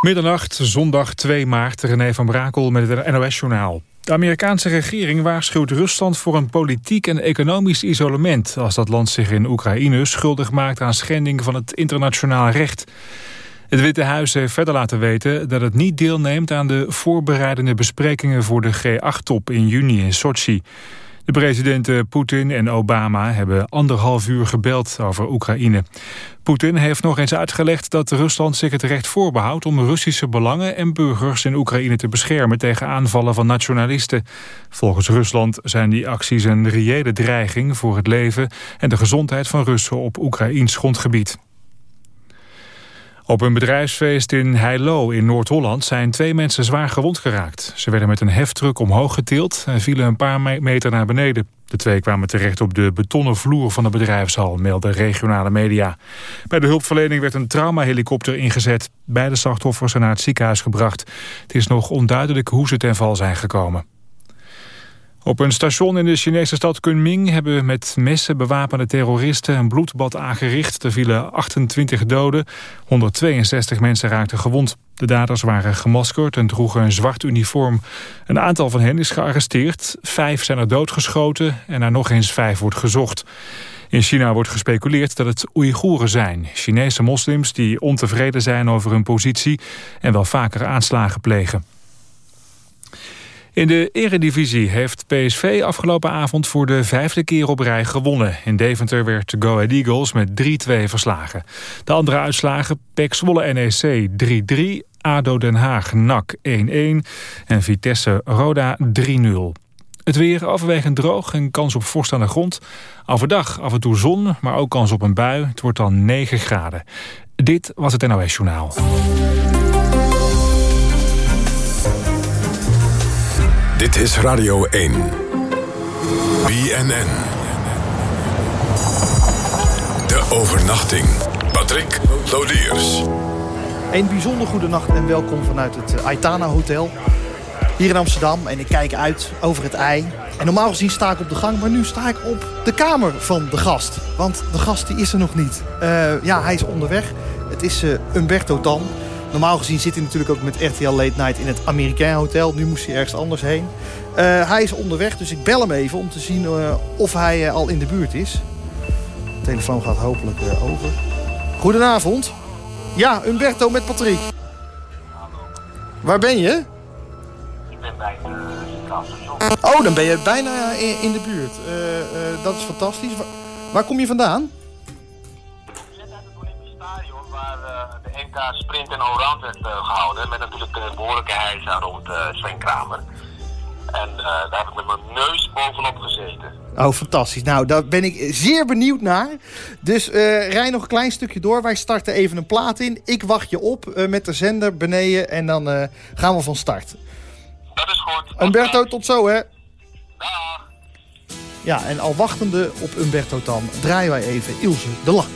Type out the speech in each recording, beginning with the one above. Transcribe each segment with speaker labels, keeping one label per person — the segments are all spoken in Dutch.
Speaker 1: Middernacht, zondag 2 maart, René van Brakel met het NOS-journaal. De Amerikaanse regering waarschuwt Rusland voor een politiek en economisch isolement... als dat land zich in Oekraïne schuldig maakt aan schending van het internationaal recht. Het Witte Huis heeft verder laten weten dat het niet deelneemt aan de voorbereidende besprekingen voor de G8-top in juni in Sochi. De presidenten Poetin en Obama hebben anderhalf uur gebeld over Oekraïne. Poetin heeft nog eens uitgelegd dat Rusland zich het recht voorbehoudt... om Russische belangen en burgers in Oekraïne te beschermen... tegen aanvallen van nationalisten. Volgens Rusland zijn die acties een reële dreiging voor het leven... en de gezondheid van Russen op Oekraïns grondgebied. Op een bedrijfsfeest in Heilo in Noord-Holland zijn twee mensen zwaar gewond geraakt. Ze werden met een heftruck omhoog getild en vielen een paar meter naar beneden. De twee kwamen terecht op de betonnen vloer van de bedrijfshal, melden regionale media. Bij de hulpverlening werd een traumahelikopter ingezet. Beide slachtoffers zijn naar het ziekenhuis gebracht. Het is nog onduidelijk hoe ze ten val zijn gekomen. Op een station in de Chinese stad Kunming hebben met messen bewapende terroristen een bloedbad aangericht. Er vielen 28 doden, 162 mensen raakten gewond. De daders waren gemaskerd en droegen een zwart uniform. Een aantal van hen is gearresteerd, vijf zijn er doodgeschoten en naar nog eens vijf wordt gezocht. In China wordt gespeculeerd dat het Oeigoeren zijn. Chinese moslims die ontevreden zijn over hun positie en wel vaker aanslagen plegen. In de eredivisie heeft PSV afgelopen avond voor de vijfde keer op rij gewonnen. In Deventer werd Go Ahead Eagles met 3-2 verslagen. De andere uitslagen PEC Zwolle NEC 3-3, ADO Den Haag NAC 1-1 en Vitesse Roda 3-0. Het weer overwegend droog en kans op vorst aan de grond. Overdag af en toe zon, maar ook kans op een bui. Het wordt dan 9 graden. Dit was het NOS Journaal.
Speaker 2: Dit is Radio 1. BNN. De overnachting. Patrick Lodiers.
Speaker 3: Een bijzonder goede nacht en welkom vanuit het eh, Aitana Hotel. Hier in Amsterdam. En ik kijk uit over het ei. En normaal gezien sta ik op de gang, maar nu sta ik op de kamer van de gast. Want de gast die is er nog niet. Uh, ja, hij is onderweg. Het is uh, Umberto Tan. Normaal gezien zit hij natuurlijk ook met RTL Late Night in het Amerikaan Hotel. Nu moest hij ergens anders heen. Uh, hij is onderweg, dus ik bel hem even om te zien uh, of hij uh, al in de buurt is. De telefoon gaat hopelijk over. Goedenavond. Ja, Umberto met Patrick. Waar ben je?
Speaker 4: Ik ben bij de Centraal Station.
Speaker 3: Oh, dan ben je bijna in, in de buurt. dat is fantastisch. Waar, waar kom je vandaan?
Speaker 4: Sprint en Allround werd uh, gehouden. Met natuurlijk een behoorlijke heisa rond uh, Sven Kramer. En daar heb ik met mijn neus bovenop gezeten.
Speaker 3: Oh, fantastisch. Nou, daar ben ik zeer benieuwd naar. Dus rij nog een klein stukje door. Wij starten even een plaat in. Ik wacht je op met de zender beneden. En dan gaan we van start.
Speaker 4: Dat is goed.
Speaker 3: Umberto, tot zo hè.
Speaker 4: Dag.
Speaker 3: Ja, en al wachtende op Umberto Tan draaien wij even Ilse de Lange.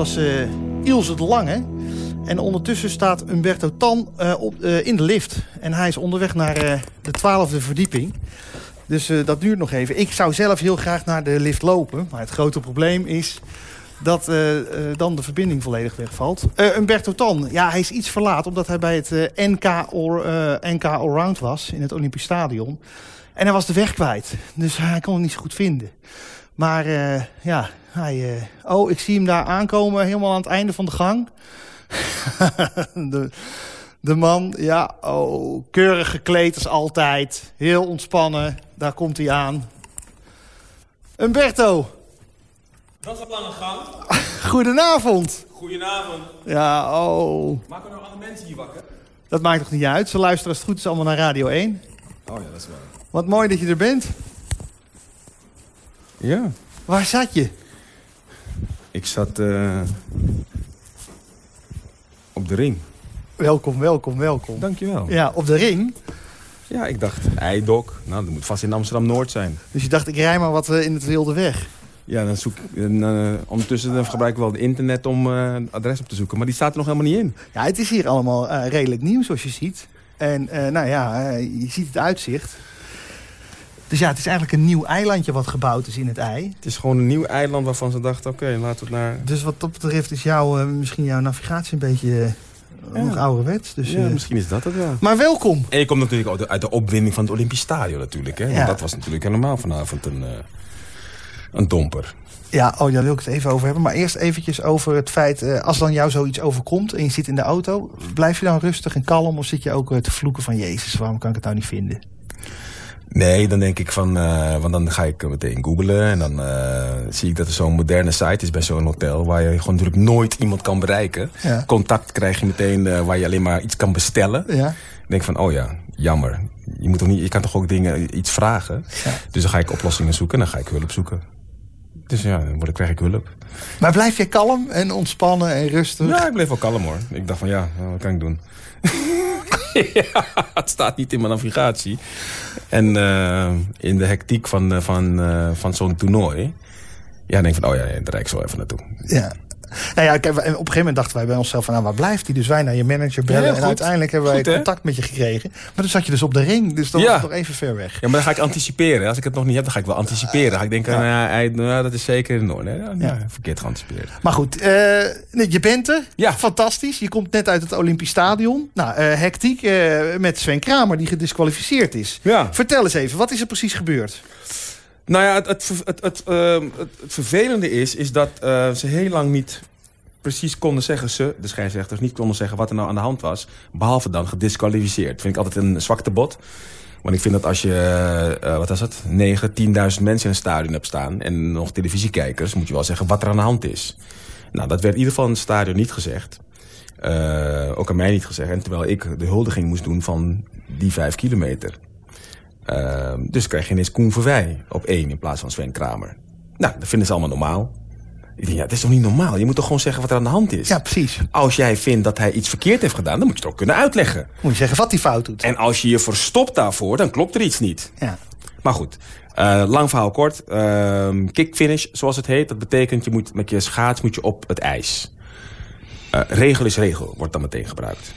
Speaker 3: Was uh, Ilse de Lange. En ondertussen staat Umberto Tan uh, op, uh, in de lift. En hij is onderweg naar de twaalfde verdieping. Dus dat duurt nog even. Ik zou zelf heel graag naar de lift lopen. Maar het grote probleem is dat dan de verbinding volledig wegvalt. Umberto Tan, ja, hij is iets verlaat... omdat hij bij het NK, or, NK Allround was in het Olympisch Stadion. En hij was de weg kwijt. Dus hij kon het niet zo goed vinden. Maar ja, hij, uh, oh, ik zie hem daar aankomen, helemaal aan het einde van de gang. de, de man, ja, oh, keurig gekleed als altijd. Heel ontspannen, daar komt hij aan. Umberto.
Speaker 5: Dat is een lange gang.
Speaker 3: Goedenavond.
Speaker 5: Goedenavond.
Speaker 3: Ja, oh.
Speaker 5: Maken we nog andere mensen hier wakker?
Speaker 3: Dat maakt toch niet uit? Ze luisteren als het goed is allemaal naar Radio 1.
Speaker 5: Oh ja, dat is waar.
Speaker 3: Wat mooi dat je er bent.
Speaker 5: Ja.
Speaker 3: Waar zat je?
Speaker 5: Ik zat uh, op de ring.
Speaker 3: Welkom, welkom, welkom.
Speaker 5: Dankjewel.
Speaker 3: Ja, op de ring?
Speaker 5: Ja, ik dacht, eidok. Nou, dat moet vast in Amsterdam-Noord zijn.
Speaker 3: Dus je dacht, ik rij maar wat uh, in het wilde weg?
Speaker 5: Ja, dan zoek uh, ondertussen dan gebruik ik wel het internet om uh, adres op te zoeken. Maar die staat er nog helemaal niet in.
Speaker 3: Ja, het is hier allemaal redelijk nieuw, zoals je ziet. En nou ja, je ziet het uitzicht. Dus ja, het is eigenlijk een nieuw eilandje wat gebouwd is in het ei.
Speaker 5: Het is gewoon een nieuw eiland waarvan ze dachten, oké, okay, laten we het naar...
Speaker 3: Dus wat dat betreft is jouw, uh, misschien jouw navigatie een beetje uh, ja. nog ouderwets. Dus,
Speaker 5: ja, uh, misschien is dat het wel.
Speaker 3: Maar welkom.
Speaker 5: En je komt natuurlijk uit de opwinding van het Olympisch Stadion natuurlijk. Hè? Want ja. dat was natuurlijk helemaal vanavond een, een domper.
Speaker 3: Ja, oh, daar wil ik het even over hebben. Maar eerst eventjes over het feit, als dan jou zoiets overkomt en je zit in de auto... blijf je dan rustig en kalm of zit je ook te vloeken van... Jezus, waarom kan ik het nou niet vinden?
Speaker 5: Nee, dan denk ik van, uh, want dan ga ik meteen googlen en dan uh, zie ik dat er zo'n moderne site is bij zo'n hotel waar je gewoon natuurlijk nooit iemand kan bereiken. Ja. Contact krijg je meteen uh, waar je alleen maar iets kan bestellen. Ja. Dan denk ik van, oh ja, jammer. Je, moet toch niet, je kan toch ook dingen, iets vragen. Ja. Dus dan ga ik oplossingen zoeken en dan ga ik hulp zoeken. Dus ja, dan krijg ik hulp.
Speaker 3: Maar blijf je kalm en ontspannen en rustig?
Speaker 5: Ja, ik bleef wel kalm hoor. Ik dacht van ja, wat kan ik doen? het staat niet in mijn navigatie. En uh, in de hectiek van, van, uh, van zo'n toernooi... Ja, denk van, oh ja, daar rijd ik zo even naartoe.
Speaker 3: Ja. Nou ja, op een gegeven moment dachten wij bij onszelf van, nou, waar blijft hij? Dus wij naar je manager bellen. Ja, en uiteindelijk hebben wij goed, contact met je gekregen. Maar dan zat je dus op de ring, dus dat ja. was nog even ver weg.
Speaker 5: Ja, maar dan ga ik anticiperen. Als ik het nog niet heb, dan ga ik wel anticiperen. ga ik denken, ja. nou, nou, dat is zeker in orde. Ja, ja. verkeerd geanticipeerd.
Speaker 3: Maar goed, uh, je bent er. Ja. Fantastisch. Je komt net uit het Olympisch Stadion. Nou, uh, hectiek uh, met Sven Kramer, die gedisqualificeerd is. Ja. Vertel eens even, wat is er precies gebeurd?
Speaker 5: Nou ja, het, het, het, het, vervelende is, is dat uh, ze heel lang niet precies konden zeggen, ze, de scheidsrechters, niet konden zeggen wat er nou aan de hand was. Behalve dan gedisqualificeerd. Vind ik altijd een zwakte bot. Want ik vind dat als je, uh, wat was het, 9, 10.000 mensen in een stadion hebt staan... en nog televisiekijkers, moet je wel zeggen wat er aan de hand is. Nou, dat werd in ieder geval in het stadion niet gezegd. Ook aan mij niet gezegd. En terwijl ik de huldiging moest doen van die vijf kilometer. Uh, dus krijg je ineens Koen Verwij op één in plaats van Sven Kramer. Nou, dat vinden ze allemaal normaal. Ik denk, ja, dat is toch niet normaal? Je moet toch gewoon zeggen wat er aan de hand is?
Speaker 3: Ja, precies.
Speaker 5: Als jij vindt dat hij iets verkeerd heeft gedaan, dan moet je het ook kunnen uitleggen.
Speaker 3: Moet je zeggen wat hij fout doet.
Speaker 5: En als je je verstopt daarvoor, dan klopt er iets niet. Ja. Maar goed, uh, lang verhaal kort. Uh, kick finish, zoals het heet. Dat betekent, je moet met je schaats moet je op het ijs. Uh, regel is regel, wordt dan meteen gebruikt.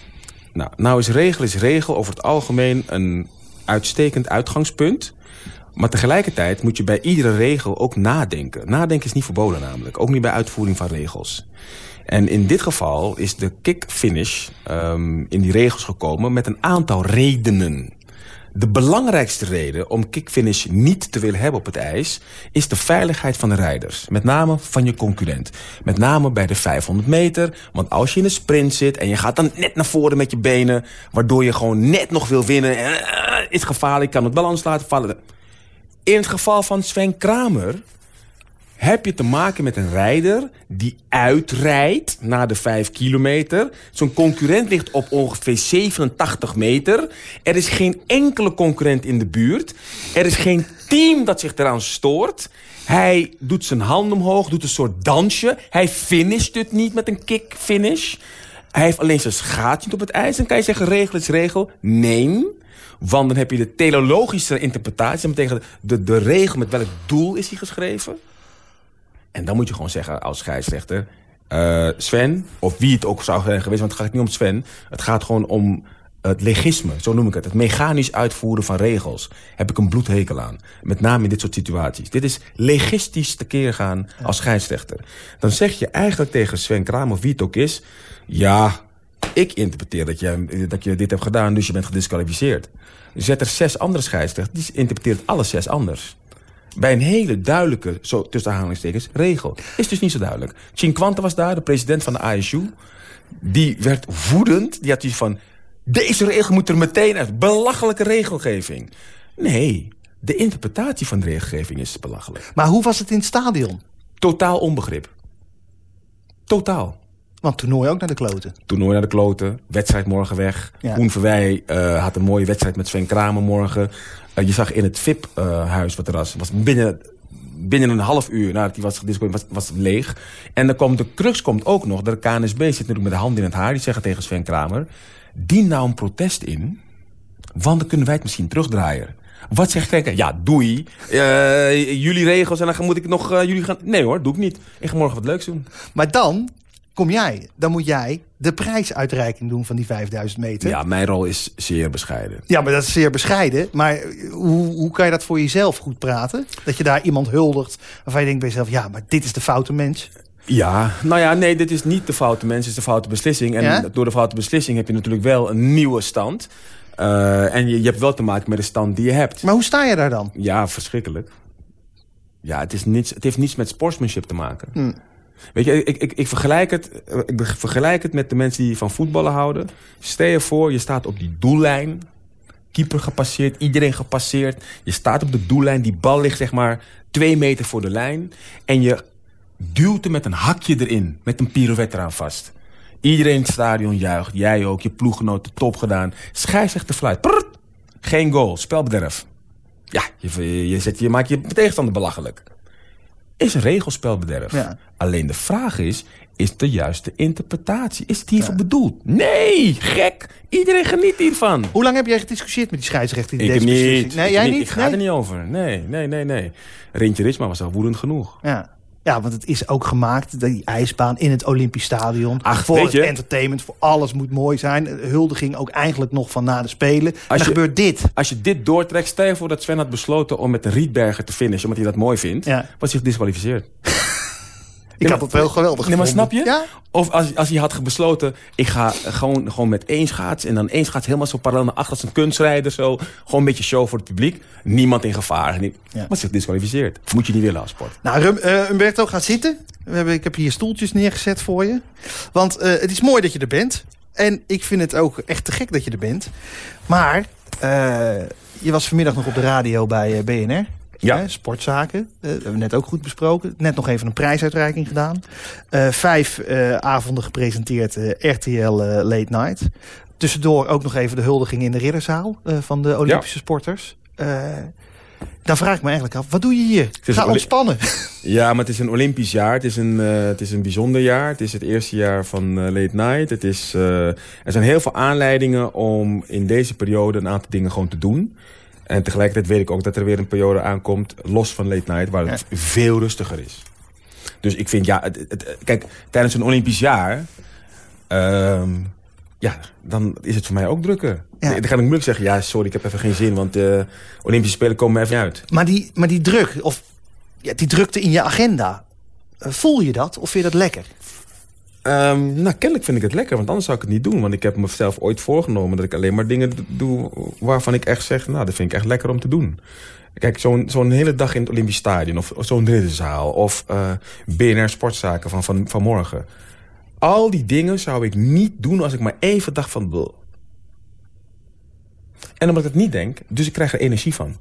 Speaker 5: Nou, nou is regel is regel over het algemeen een uitstekend uitgangspunt. Maar tegelijkertijd moet je bij iedere regel ook nadenken. Nadenken is niet verboden namelijk. Ook niet bij uitvoering van regels. En in dit geval is de kick-finish um, in die regels gekomen met een aantal redenen. De belangrijkste reden om kick-finish niet te willen hebben op het ijs... is de veiligheid van de rijders. Met name van je concurrent. Met name bij de 500 meter. Want als je in een sprint zit en je gaat dan net naar voren met je benen... waardoor je gewoon net nog wil winnen... Uh, is gevaarlijk, kan het balans laten vallen... In het geval van Sven Kramer heb je te maken met een rijder die uitrijdt na de 5 kilometer. Zo'n concurrent ligt op ongeveer 87 meter. Er is geen enkele concurrent in de buurt. Er is geen team dat zich eraan stoort. Hij doet zijn hand omhoog, doet een soort dansje. Hij finisht het niet met een kick-finish. Hij heeft alleen zijn schaats op het ijs. Dan kan je zeggen, regel is regel. Nee, want dan heb je de teleologische interpretatie. Dat betekent de, de regel met welk doel is hij geschreven. En dan moet je gewoon zeggen als scheidsrechter... Uh, Sven, of wie het ook zou zijn geweest, want het gaat niet om Sven. Het gaat gewoon om het legisme, zo noem ik het. Het mechanisch uitvoeren van regels. Heb ik een bloedhekel aan. Met name in dit soort situaties. Dit is legistisch tekeer gaan als scheidsrechter. Dan zeg je eigenlijk tegen Sven Kraam of wie het ook is... ja, ik interpreteer dat je, dat je dit hebt gedaan, dus je bent gedisqualificeerd. Zet er zes andere scheidsrechters, die interpreteert alle zes anders. Bij een hele duidelijke, zo, tussen aanhalingstekens, regel. Is dus niet zo duidelijk. Cinquante was daar, de president van de ASU. Die werd woedend. Die had iets van... Deze regel moet er meteen uit. Belachelijke regelgeving. Nee, de interpretatie van de regelgeving is belachelijk.
Speaker 3: Maar hoe was het in het stadion?
Speaker 5: Totaal onbegrip. Totaal.
Speaker 3: Want toernooi ook naar de kloten.
Speaker 5: Toernooi naar de kloten. Wedstrijd morgen weg. Ja. Koen Verwij uh, had een mooie wedstrijd met Sven Kramer morgen. Uh, je zag in het VIP-huis uh, wat er was. was binnen, binnen een half uur nadat hij was gediscussieerd, was, was leeg. En dan komt de crux komt ook nog. De KNSB zit natuurlijk met de hand in het haar. Die zeggen tegen Sven Kramer... Dien nou een protest in, want dan kunnen wij het misschien terugdraaien. Wat zegt Krenker? Ja, doei. Uh, jullie regels en dan moet ik nog... Uh, jullie gaan... Nee hoor, doe ik niet. Ik ga morgen wat leuks doen.
Speaker 3: Maar dan kom jij. Dan moet jij de prijsuitreiking doen van die 5000 meter.
Speaker 5: Ja, mijn rol is zeer bescheiden.
Speaker 3: Ja, maar dat is zeer bescheiden. Maar hoe, hoe kan je dat voor jezelf goed praten? Dat je daar iemand huldigt waarvan je denkt bij jezelf... ja, maar dit is de foute mens.
Speaker 5: Ja, nou ja, nee, dit is niet de foute mens, het is de foute beslissing. En door de foute beslissing heb je natuurlijk wel een nieuwe stand. Uh, en je, je hebt wel te maken met de stand die je hebt.
Speaker 3: Maar hoe sta je daar dan?
Speaker 5: Ja, verschrikkelijk. Ja, het, is niets, het heeft niets met sportsmanship te maken. Hm. Weet je, ik, ik, ik, vergelijk het, ik vergelijk het met de mensen die van voetballen houden. Stel je voor, je staat op die doellijn. Keeper gepasseerd, iedereen gepasseerd. Je staat op de doellijn, die bal ligt zeg maar twee meter voor de lijn. En je duwt er met een hakje erin. Met een pirouette eraan vast. Iedereen in het stadion juicht. Jij ook, je ploeggenoot, top gedaan. Scheidsrechter fluit. Geen goal, spelbederf. Ja, je, je, zet, je maakt je tegenstander belachelijk. Is regelspelbederf. Ja. Alleen de vraag is, is de juiste interpretatie? Is het hiervoor bedoeld? Nee, gek. Iedereen geniet hiervan.
Speaker 3: Hoe lang heb jij gediscussieerd met die scheidsrechter?
Speaker 5: In ik deze niet. Nee, jij niet? Ik ga er niet over. Nee, nee, nee, nee. Rintje Ritsma was al woedend genoeg.
Speaker 3: Ja. Ja, want het is ook gemaakt, die ijsbaan in het Olympisch Stadion. Ach, voor het entertainment, voor alles moet mooi zijn. Huldiging ook eigenlijk nog van na de Spelen. Als je, gebeurt dit.
Speaker 5: Als je dit doortrekt, stel je voor dat Sven had besloten om met de Rietberger te finishen... omdat hij dat mooi vindt, ja. was hij gedisqualificeerd.
Speaker 3: Ik had het wel geweldig
Speaker 5: nee, maar snap je? Ja? Of als, als hij had besloten, ik ga gewoon, gewoon met één schaats... en dan één schaats helemaal zo parallel naar achter als een kunstrijder. Zo. Gewoon een beetje show voor het publiek. Niemand in gevaar. Niet, ja. Maar zich disqualificeerd. Moet je niet willen als sport.
Speaker 3: Nou, uh, Umberto, gaat zitten. We hebben, ik heb hier stoeltjes neergezet voor je. Want uh, het is mooi dat je er bent. En ik vind het ook echt te gek dat je er bent. Maar uh, je was vanmiddag nog op de radio bij BNR. Ja. sportzaken. Uh, dat hebben we net ook goed besproken. Net nog even een prijsuitreiking gedaan. Uh, vijf uh, avonden gepresenteerd RTL Late Night. Tussendoor ook nog even de huldiging in de ridderzaal van de Olympische ja. sporters. dan vraag ik me eigenlijk af, wat doe je hier? Ga ontspannen.
Speaker 5: Ja, maar het is een Olympisch jaar. Het is een, het is een bijzonder jaar. Het is het eerste jaar van Late Night. Het is, er zijn heel veel aanleidingen om in deze periode een aantal dingen gewoon te doen. En tegelijkertijd weet ik ook dat er weer een periode aankomt, los van late night, waar het veel rustiger is. Dus ik vind, ja, het, kijk, tijdens een Olympisch jaar, uh, ja, dan is het voor mij ook drukker. Dan ga ik moeilijk zeggen, ja, sorry, ik heb even geen zin, want de Olympische Spelen komen even uit.
Speaker 3: Maar die, maar die druk, of ja, die drukte in je agenda, eh, voel je dat of vind je dat lekker?
Speaker 5: Um, nou, kennelijk vind ik het lekker, want anders zou ik het niet doen. Want ik heb mezelf ooit voorgenomen dat ik alleen maar dingen doe... waarvan ik echt zeg, nou, dat vind ik echt lekker om te doen. Kijk, zo'n zo'n hele dag in het Olympisch Stadion... of, zo'n ridderzaal of uh, eh, BNR Sportzaken van, van, van morgen. Al die dingen zou ik niet doen als ik maar even dacht van... En omdat ik het niet denk, dus ik krijg er energie van.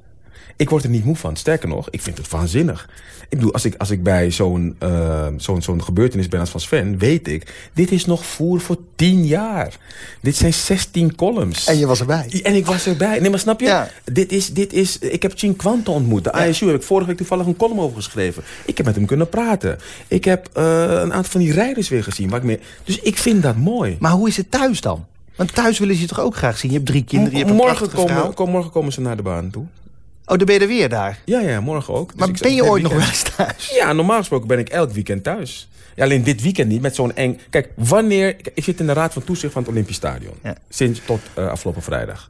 Speaker 5: Ik word er niet moe van. Sterker nog, ik vind het waanzinnig. Ik bedoel, als ik, als ik bij zo'n uh, zo'n zo'n gebeurtenis ben als van Sven... weet ik, dit is nog voer voor tien jaar. Dit zijn 16 columns.
Speaker 3: En je was erbij.
Speaker 5: En ik was erbij. Nee, maar snap je? Ja. Dit is, dit is, ik heb Chin Quante ontmoet. De ISU heb ik vorige week toevallig een column over geschreven. Ik heb met hem kunnen praten. Ik heb uh, een aantal van die rijders weer gezien. Waar ik mee... Dus ik vind dat mooi.
Speaker 3: Maar hoe is het thuis dan? Want thuis willen ze je toch ook graag zien? Je hebt drie kinderen, je hebt
Speaker 5: morgen komen, kom, morgen komen ze naar de baan toe.
Speaker 3: Oh, dan ben je er weer daar?
Speaker 5: Ja, ja, morgen ook.
Speaker 3: Maar dus ben je ooit nog wel eens thuis?
Speaker 5: Ja, normaal gesproken ben ik elk weekend thuis. Ja, alleen dit weekend niet met zo'n eng... Kijk, wanneer... Ik zit in de raad van toezicht van het Olympisch Stadion. Sinds tot uh, afgelopen vrijdag.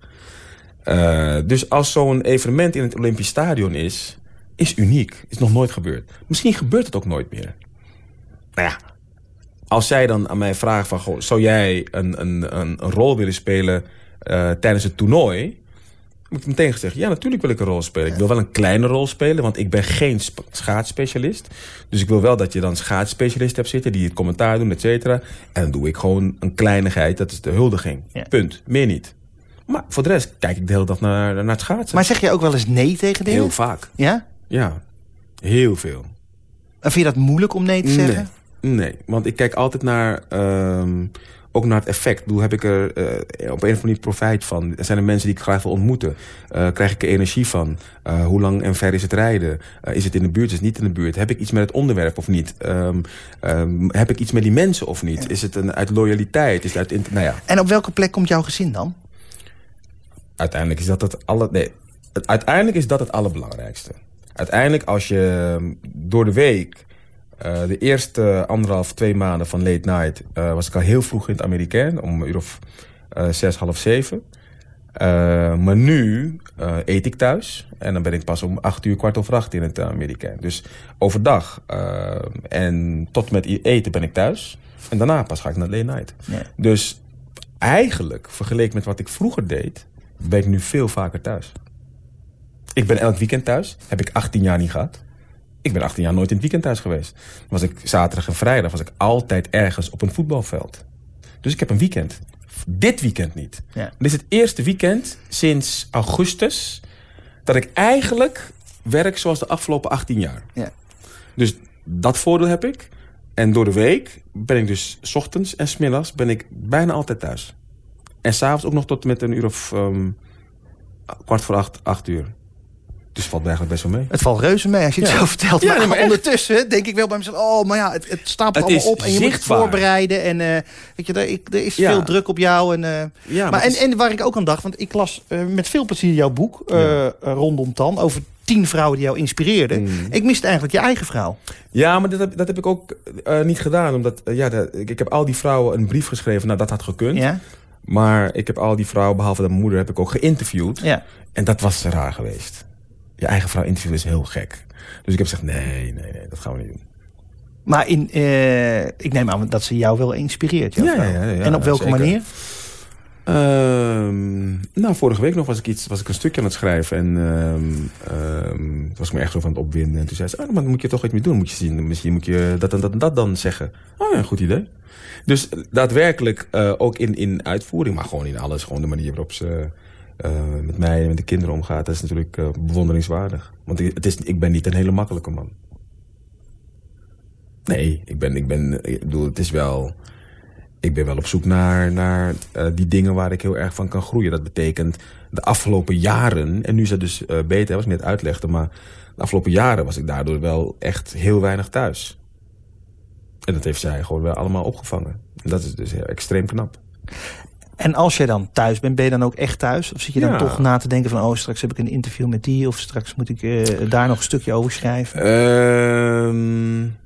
Speaker 5: Uh, dus als zo'n evenement in het Olympisch Stadion is... is uniek. Is nog nooit gebeurd. Misschien gebeurt het ook nooit meer. Nou ja, als zij dan aan mij vragen van... Goh, zou jij een, een, een, een rol willen spelen uh, tijdens het toernooi heb ik meteen gezegd, ja, natuurlijk wil ik een rol spelen. Ik wil wel een kleine rol spelen, want ik ben geen schaatsspecialist. Dus ik wil wel dat je dan schaatsspecialist hebt zitten... die het commentaar doen, et cetera. En dan doe ik gewoon een kleinigheid, dat is de huldiging. Punt, meer niet. Maar voor de rest kijk ik de hele dag naar, naar het schaatsen.
Speaker 3: Maar zeg je ook wel eens nee tegen dingen?
Speaker 5: Heel vaak.
Speaker 3: Ja?
Speaker 5: Ja, heel veel.
Speaker 3: En vind je dat moeilijk om nee te zeggen?
Speaker 5: Nee, nee want ik kijk altijd naar... Um, ook naar het effect. Doe, heb ik er uh, op een of andere manier profijt van? Zijn er mensen die ik graag wil ontmoeten? Uh, krijg ik er energie van? Uh, hoe lang en ver is het rijden? is het in de buurt, is het niet in de buurt? Heb ik iets met het onderwerp of niet? Um, um, heb ik iets met die mensen of niet? Is het een, uit loyaliteit? Is het uit, nou ja.
Speaker 3: En op welke plek komt jouw gezin dan?
Speaker 5: Uiteindelijk is dat het alle... Nee, uiteindelijk is dat het allerbelangrijkste. Uiteindelijk als je door de week uh, de eerste anderhalf, twee maanden van Late Night... Uh, was ik al heel vroeg in het Amerikaan, om een uur of uh, zes, half zeven. maar nu eet ik thuis. En dan ben ik pas om acht uur, kwart over acht in het Amerikaan. Dus overdag en tot met eten ben ik thuis. En daarna pas ga ik naar Late Night. Dus eigenlijk, vergeleken met wat ik vroeger deed... ben ik nu veel vaker thuis. Ik ben elk weekend thuis. Heb ik 18 jaar niet gehad. Ik ben 18 jaar nooit in het weekend thuis geweest. Was ik zaterdag en vrijdag was ik altijd ergens op een voetbalveld. Dus ik heb een weekend. Dit weekend niet. Ja. Dit is het eerste weekend sinds augustus... dat ik eigenlijk werk zoals de afgelopen 18 jaar. Ja. Dus dat voordeel heb ik. En door de week ben ik dus s ochtends en smiddags ben ik bijna altijd thuis. En s'avonds ook nog tot met een uur of um, kwart voor acht, acht uur. Dus valt eigenlijk best wel mee.
Speaker 3: Het valt reuze mee als je het zo vertelt. Ja, maar, ondertussen denk ik wel bij mezelf... oh, maar ja, het, het stapelt allemaal op en je moet het voorbereiden. En uh, weet je, er, er is veel druk op jou. En, uh, ja, maar, en, en waar ik ook aan dacht... want ik las uh, met veel plezier jouw boek rondom Tan... over tien vrouwen die jou inspireerden. Mm. Ik miste eigenlijk je eigen vrouw.
Speaker 5: Ja, maar dat heb, dat heb ik ook niet gedaan. Omdat ja, ik, ik, heb al die vrouwen een brief geschreven. Nou, dat had gekund. Ja. Maar ik heb al die vrouwen, behalve de moeder, heb ik ook geïnterviewd. Ja. En dat was raar geweest je eigen vrouw interviewen is heel gek. Dus ik heb gezegd, nee, nee, nee, dat gaan we niet doen.
Speaker 3: Maar in, uh, ik neem aan dat ze jou wel inspireert. Ja, ja, ja, En op welke manier?
Speaker 5: Um, nou, vorige week nog was ik, iets, was ik een stukje aan het schrijven. En um, um, was ik me echt zo van het opwinden. En toen zei ze, oh, maar dan moet je toch iets mee doen. Moet je zien, misschien moet je dat en dat en dat dan zeggen. Oh ja, goed idee. Dus daadwerkelijk uh, ook in, in uitvoering, maar gewoon in alles. Gewoon de manier waarop ze uh, met mij en met de kinderen omgaat, dat is natuurlijk uh, bewonderingswaardig. Want het is, ik ben niet een hele makkelijke man. Nee, ik ben, ik ben, ik bedoel, het is wel, ik ben wel op zoek naar, naar uh, die dingen waar ik heel erg van kan groeien. Dat betekent de afgelopen jaren, en nu is het dus beter, was ik net uitlegde, maar de afgelopen jaren was ik daardoor wel echt heel weinig thuis. En dat heeft zij gewoon wel allemaal opgevangen. En dat is dus heel extreem knap.
Speaker 3: En als je dan thuis bent, ben je dan ook echt thuis? Of zit je dan toch na te denken van... oh, straks heb ik een interview met die... of straks moet ik uh, daar nog een stukje over schrijven?
Speaker 5: Um,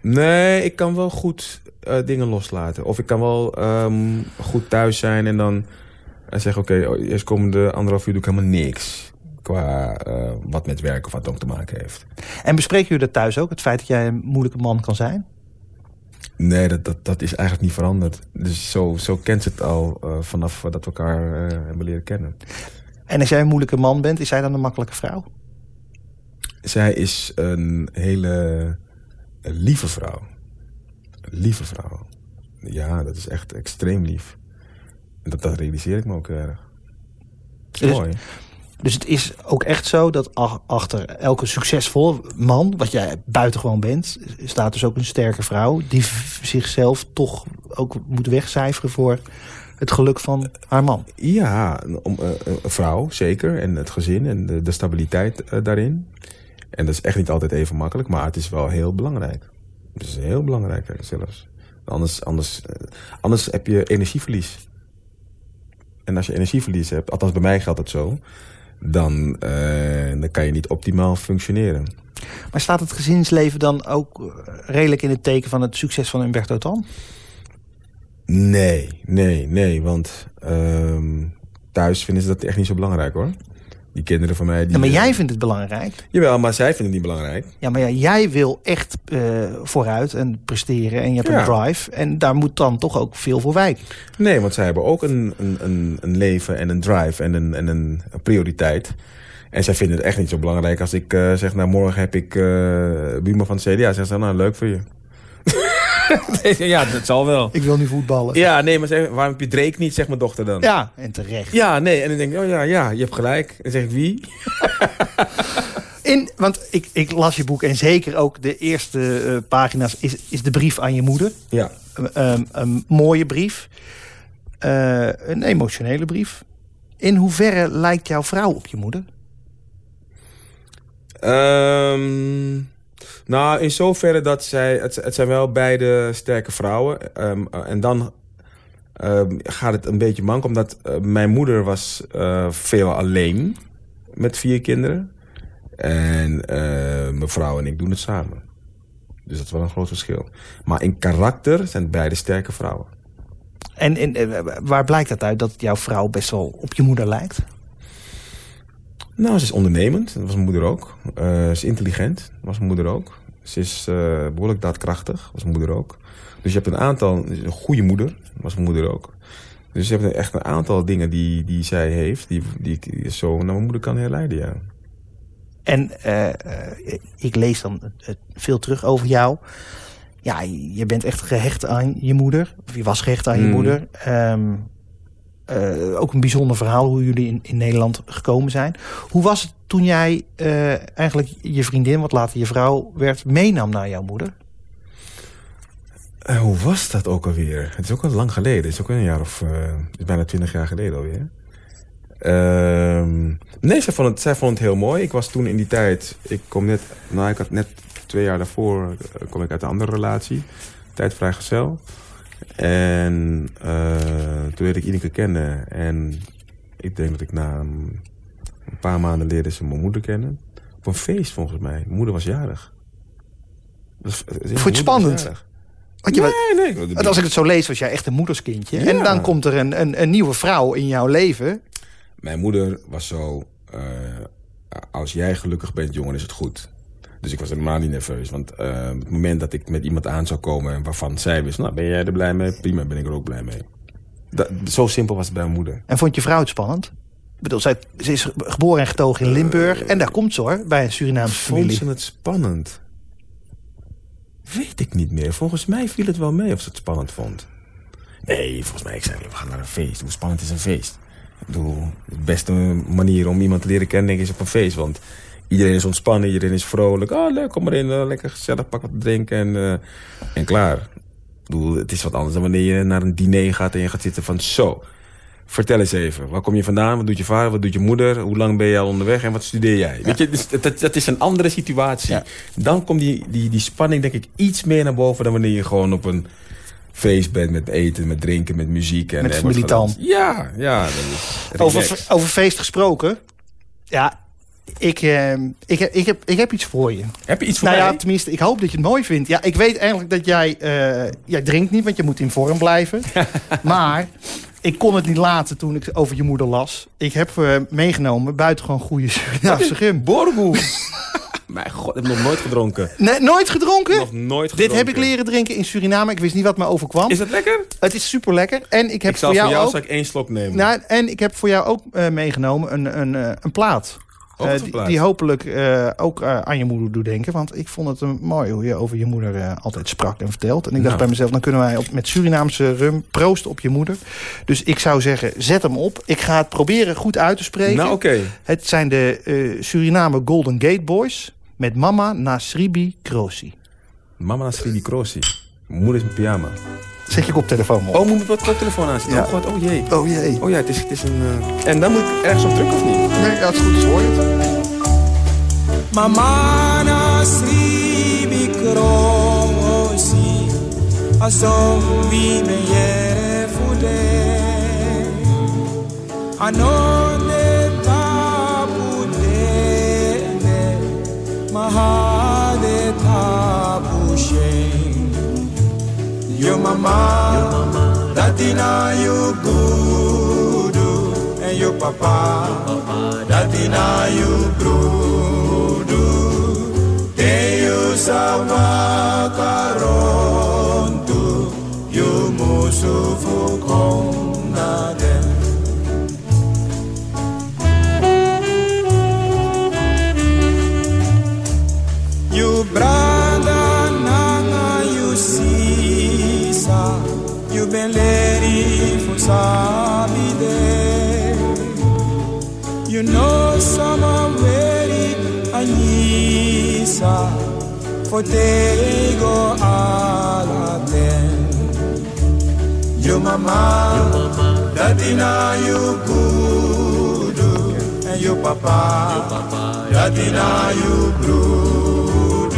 Speaker 5: nee, ik kan wel goed uh, dingen loslaten. Of ik kan wel um, goed thuis zijn en dan uh, zeggen... oké, okay, oh, eerst komende anderhalf uur doe ik helemaal niks qua uh, wat met werk of wat ook te maken heeft.
Speaker 3: En bespreken jullie dat thuis ook? Het feit dat jij een moeilijke man kan zijn?
Speaker 5: Nee, dat, dat, dat is eigenlijk niet veranderd. Dus zo, zo kent ze het al uh, vanaf dat we elkaar uh, hebben leren kennen.
Speaker 3: En als jij een moeilijke man bent, is zij dan een makkelijke vrouw?
Speaker 5: Zij is een hele lieve vrouw. lieve vrouw. Ja, dat is echt extreem lief. En dat, dat realiseer ik me ook erg.
Speaker 3: is mooi. Dus het is ook echt zo dat achter elke succesvolle man, wat jij buitengewoon bent, staat dus ook een sterke vrouw die zichzelf toch ook moet wegcijferen voor het geluk van haar man.
Speaker 5: Ja, uh, een vrouw zeker en het gezin en de, stabiliteit uh, daarin. En dat is echt niet altijd even makkelijk, maar het is wel heel belangrijk. Het is heel belangrijk zelfs. Anders, anders, uh, anders heb je energieverlies. En als je energieverlies hebt, althans bij mij geldt het zo dan, dan kan je niet optimaal functioneren.
Speaker 3: Maar staat het gezinsleven dan ook redelijk in het teken van het succes van Humberto Tan?
Speaker 5: Nee, nee, nee. Want ehm, thuis vinden ze dat echt niet zo belangrijk hoor. Die kinderen van mij... Die,
Speaker 3: ja, maar jij vindt het belangrijk.
Speaker 5: Jawel, maar zij vinden het niet belangrijk.
Speaker 3: Ja, maar ja, jij wil echt uh, vooruit en presteren en je hebt een drive. En daar moet dan toch ook veel voor wijken.
Speaker 5: Nee, want zij hebben ook een, een, een, leven en een drive en een, en een prioriteit. En zij vinden het echt niet zo belangrijk als ik uh, zeg... nou, morgen heb ik uh, buurman van het CDA. Zeggen ze, nou, leuk voor je. ja, dat zal wel.
Speaker 3: Ik wil nu voetballen.
Speaker 5: Ja, nee, maar zeg, waarom heb je Drake niet, zegt mijn dochter dan.
Speaker 3: Ja, en terecht.
Speaker 5: Ja, nee, en dan denk ik, oh ja, ja, je hebt gelijk. En dan zeg ik, wie?
Speaker 3: In, want ik, ik las je boek en zeker ook de eerste uh, pagina's is, is de brief aan je moeder.
Speaker 5: Ja.
Speaker 3: Um, een mooie brief. Uh, een emotionele brief. In hoeverre lijkt jouw vrouw op je moeder?
Speaker 5: Um, nou, in zoverre dat zij... Het, zijn wel beide sterke vrouwen. Um, en dan um, gaat het een beetje mank. Omdat uh, mijn moeder was uh, veel alleen. Met vier kinderen. En mijn vrouw en ik doen het samen. Dus dat is wel een groot verschil. Maar in karakter zijn beide sterke vrouwen.
Speaker 3: En, en waar blijkt dat uit dat jouw vrouw best wel op je moeder lijkt?
Speaker 5: Nou, ze is ondernemend. Dat was mijn moeder ook. Uh, ze is intelligent. Dat was mijn moeder ook. Ze is uh, behoorlijk daadkrachtig. Dat was mijn moeder ook. Dus je hebt een aantal... Een goede moeder. Dat was mijn moeder ook. Dus je hebt echt een aantal dingen die, die zij heeft... die, die ik zo naar mijn moeder kan herleiden, ja.
Speaker 3: En uh, ik lees dan veel terug over jou. Ja, je bent echt gehecht aan je moeder. Of je was gehecht aan je mm. moeder. Um, uh, ook een bijzonder verhaal hoe jullie in, in, Nederland gekomen zijn. Hoe was het toen jij uh, eigenlijk je vriendin, wat later je vrouw werd, meenam naar jouw moeder?
Speaker 5: Uh, hoe was dat ook alweer? Het is ook al lang geleden. Het is ook een jaar of... bijna twintig jaar geleden alweer. Ehm, nee, zij vond, het, zij vond het heel mooi. Ik was toen in die tijd... Ik kom net... Nou, ik had net twee jaar daarvoor... kom ik uit een andere relatie. Tijd vrijgezel. En uh, toen leerde ik Ineke kennen. En ik denk dat ik na een, een paar maanden leerde ze mijn moeder kennen. Op een feest volgens mij. Mijn moeder was jarig.
Speaker 3: Vond je het spannend? Want je nee, nee. Als ik het zo lees, was jij echt een moederskindje. Ja. En dan komt er een, een, een, nieuwe vrouw in jouw leven.
Speaker 5: Mijn moeder was zo... Uh, als jij gelukkig bent, jongen, is het goed. Dus ik was helemaal niet nerveus. Want uh, het moment dat ik met iemand aan zou komen waarvan zij wist... nou, ben jij er blij mee? Prima, ben ik er ook blij mee. Dat, zo simpel was het bij mijn moeder.
Speaker 3: En vond je vrouw het spannend? Ik bedoel, zij, ze is geboren en getogen in Limburg. Uh, en daar komt ze hoor, bij een Surinaamse familie.
Speaker 5: Vond ze het spannend? Weet ik niet meer. Volgens mij viel het wel mee of ze het spannend vond. Nee, volgens mij, ik zei, we gaan naar een feest. Hoe spannend is een feest? Ik bedoel, de beste manier om iemand te leren kennen denk ik, is op een feest. Want Iedereen is ontspannen, iedereen is vrolijk. Oh, leuk, kom maar in. Uh, lekker gezellig, pak wat drinken en, uh, en klaar. Ik bedoel, het is wat anders dan wanneer je naar een diner gaat en je gaat zitten van zo. Vertel eens even, waar kom je vandaan? Wat doet je vader? Wat doet je moeder? Hoe lang ben je al onderweg? En wat studeer jij? Weet je, dus dat, dat is een andere situatie. Ja. Dan komt die, die, die spanning denk ik iets meer naar boven... dan wanneer je gewoon op een feest bent met eten, met drinken, met muziek. En,
Speaker 3: met familie
Speaker 5: Ja, ja.
Speaker 3: Over, over feest gesproken. Ja, ik, uh, ik, heb, ik, heb, ik heb iets voor je.
Speaker 5: Heb je iets voor
Speaker 3: nou
Speaker 5: mij?
Speaker 3: ja, tenminste, ik hoop dat je het mooi vindt. Ja, ik weet eigenlijk dat jij... Uh, jij drinkt niet, want je moet in vorm blijven. maar ik kon het niet laten toen ik over je moeder las. Ik heb uh, meegenomen buitengewoon goede Surinaamse gum.
Speaker 5: Borboe. Mijn god, ik heb nog nooit gedronken.
Speaker 3: Nee, nooit gedronken?
Speaker 5: Nog nooit gedronken.
Speaker 3: Dit heb ik leren drinken in Suriname. Ik wist niet wat me overkwam.
Speaker 5: Is het lekker?
Speaker 3: Het is super lekker. En ik heb
Speaker 5: ik
Speaker 3: voor jou,
Speaker 5: voor jou
Speaker 3: ook...
Speaker 5: zal ik één slok nemen.
Speaker 3: Nou, en ik heb voor jou ook uh, meegenomen een, een, een plaat. Uh, die, die, hopelijk uh, ook uh, aan je moeder doet denken. Want ik vond het mooi hoe je over je moeder altijd sprak en vertelt. En ik dacht nou. bij mezelf, dan kunnen wij op, met Surinaamse rum proosten op je moeder. Dus ik zou zeggen, zet hem op. Ik ga het proberen goed uit te spreken.
Speaker 5: Nou, oké. Okay.
Speaker 3: Het zijn de Suriname Golden Gate Boys met Mama Nasribi Krosi.
Speaker 5: Mama Nasribi Krosi. Moeder is mijn pyjama.
Speaker 3: Zet je koptelefoon telefoon.
Speaker 5: Oh, moet ik wat koptelefoon aanzetten?
Speaker 3: Ja.
Speaker 5: Oh, God, oh jee.
Speaker 3: Oh jee.
Speaker 5: Oh ja, het is, het is een... Eh, en dan moet ik ergens op drukken of niet?
Speaker 3: Nee, ja, het is goed. Dus hoor je het.
Speaker 6: Mama na sribi kromosi Azombi me yere fude Anone tabude tabushe tabu mama, dati na you good, and your papa, dati na you good. Te you sawa karontu, you musufu kong fortego alaten daddy, na you good and your papa dadina you good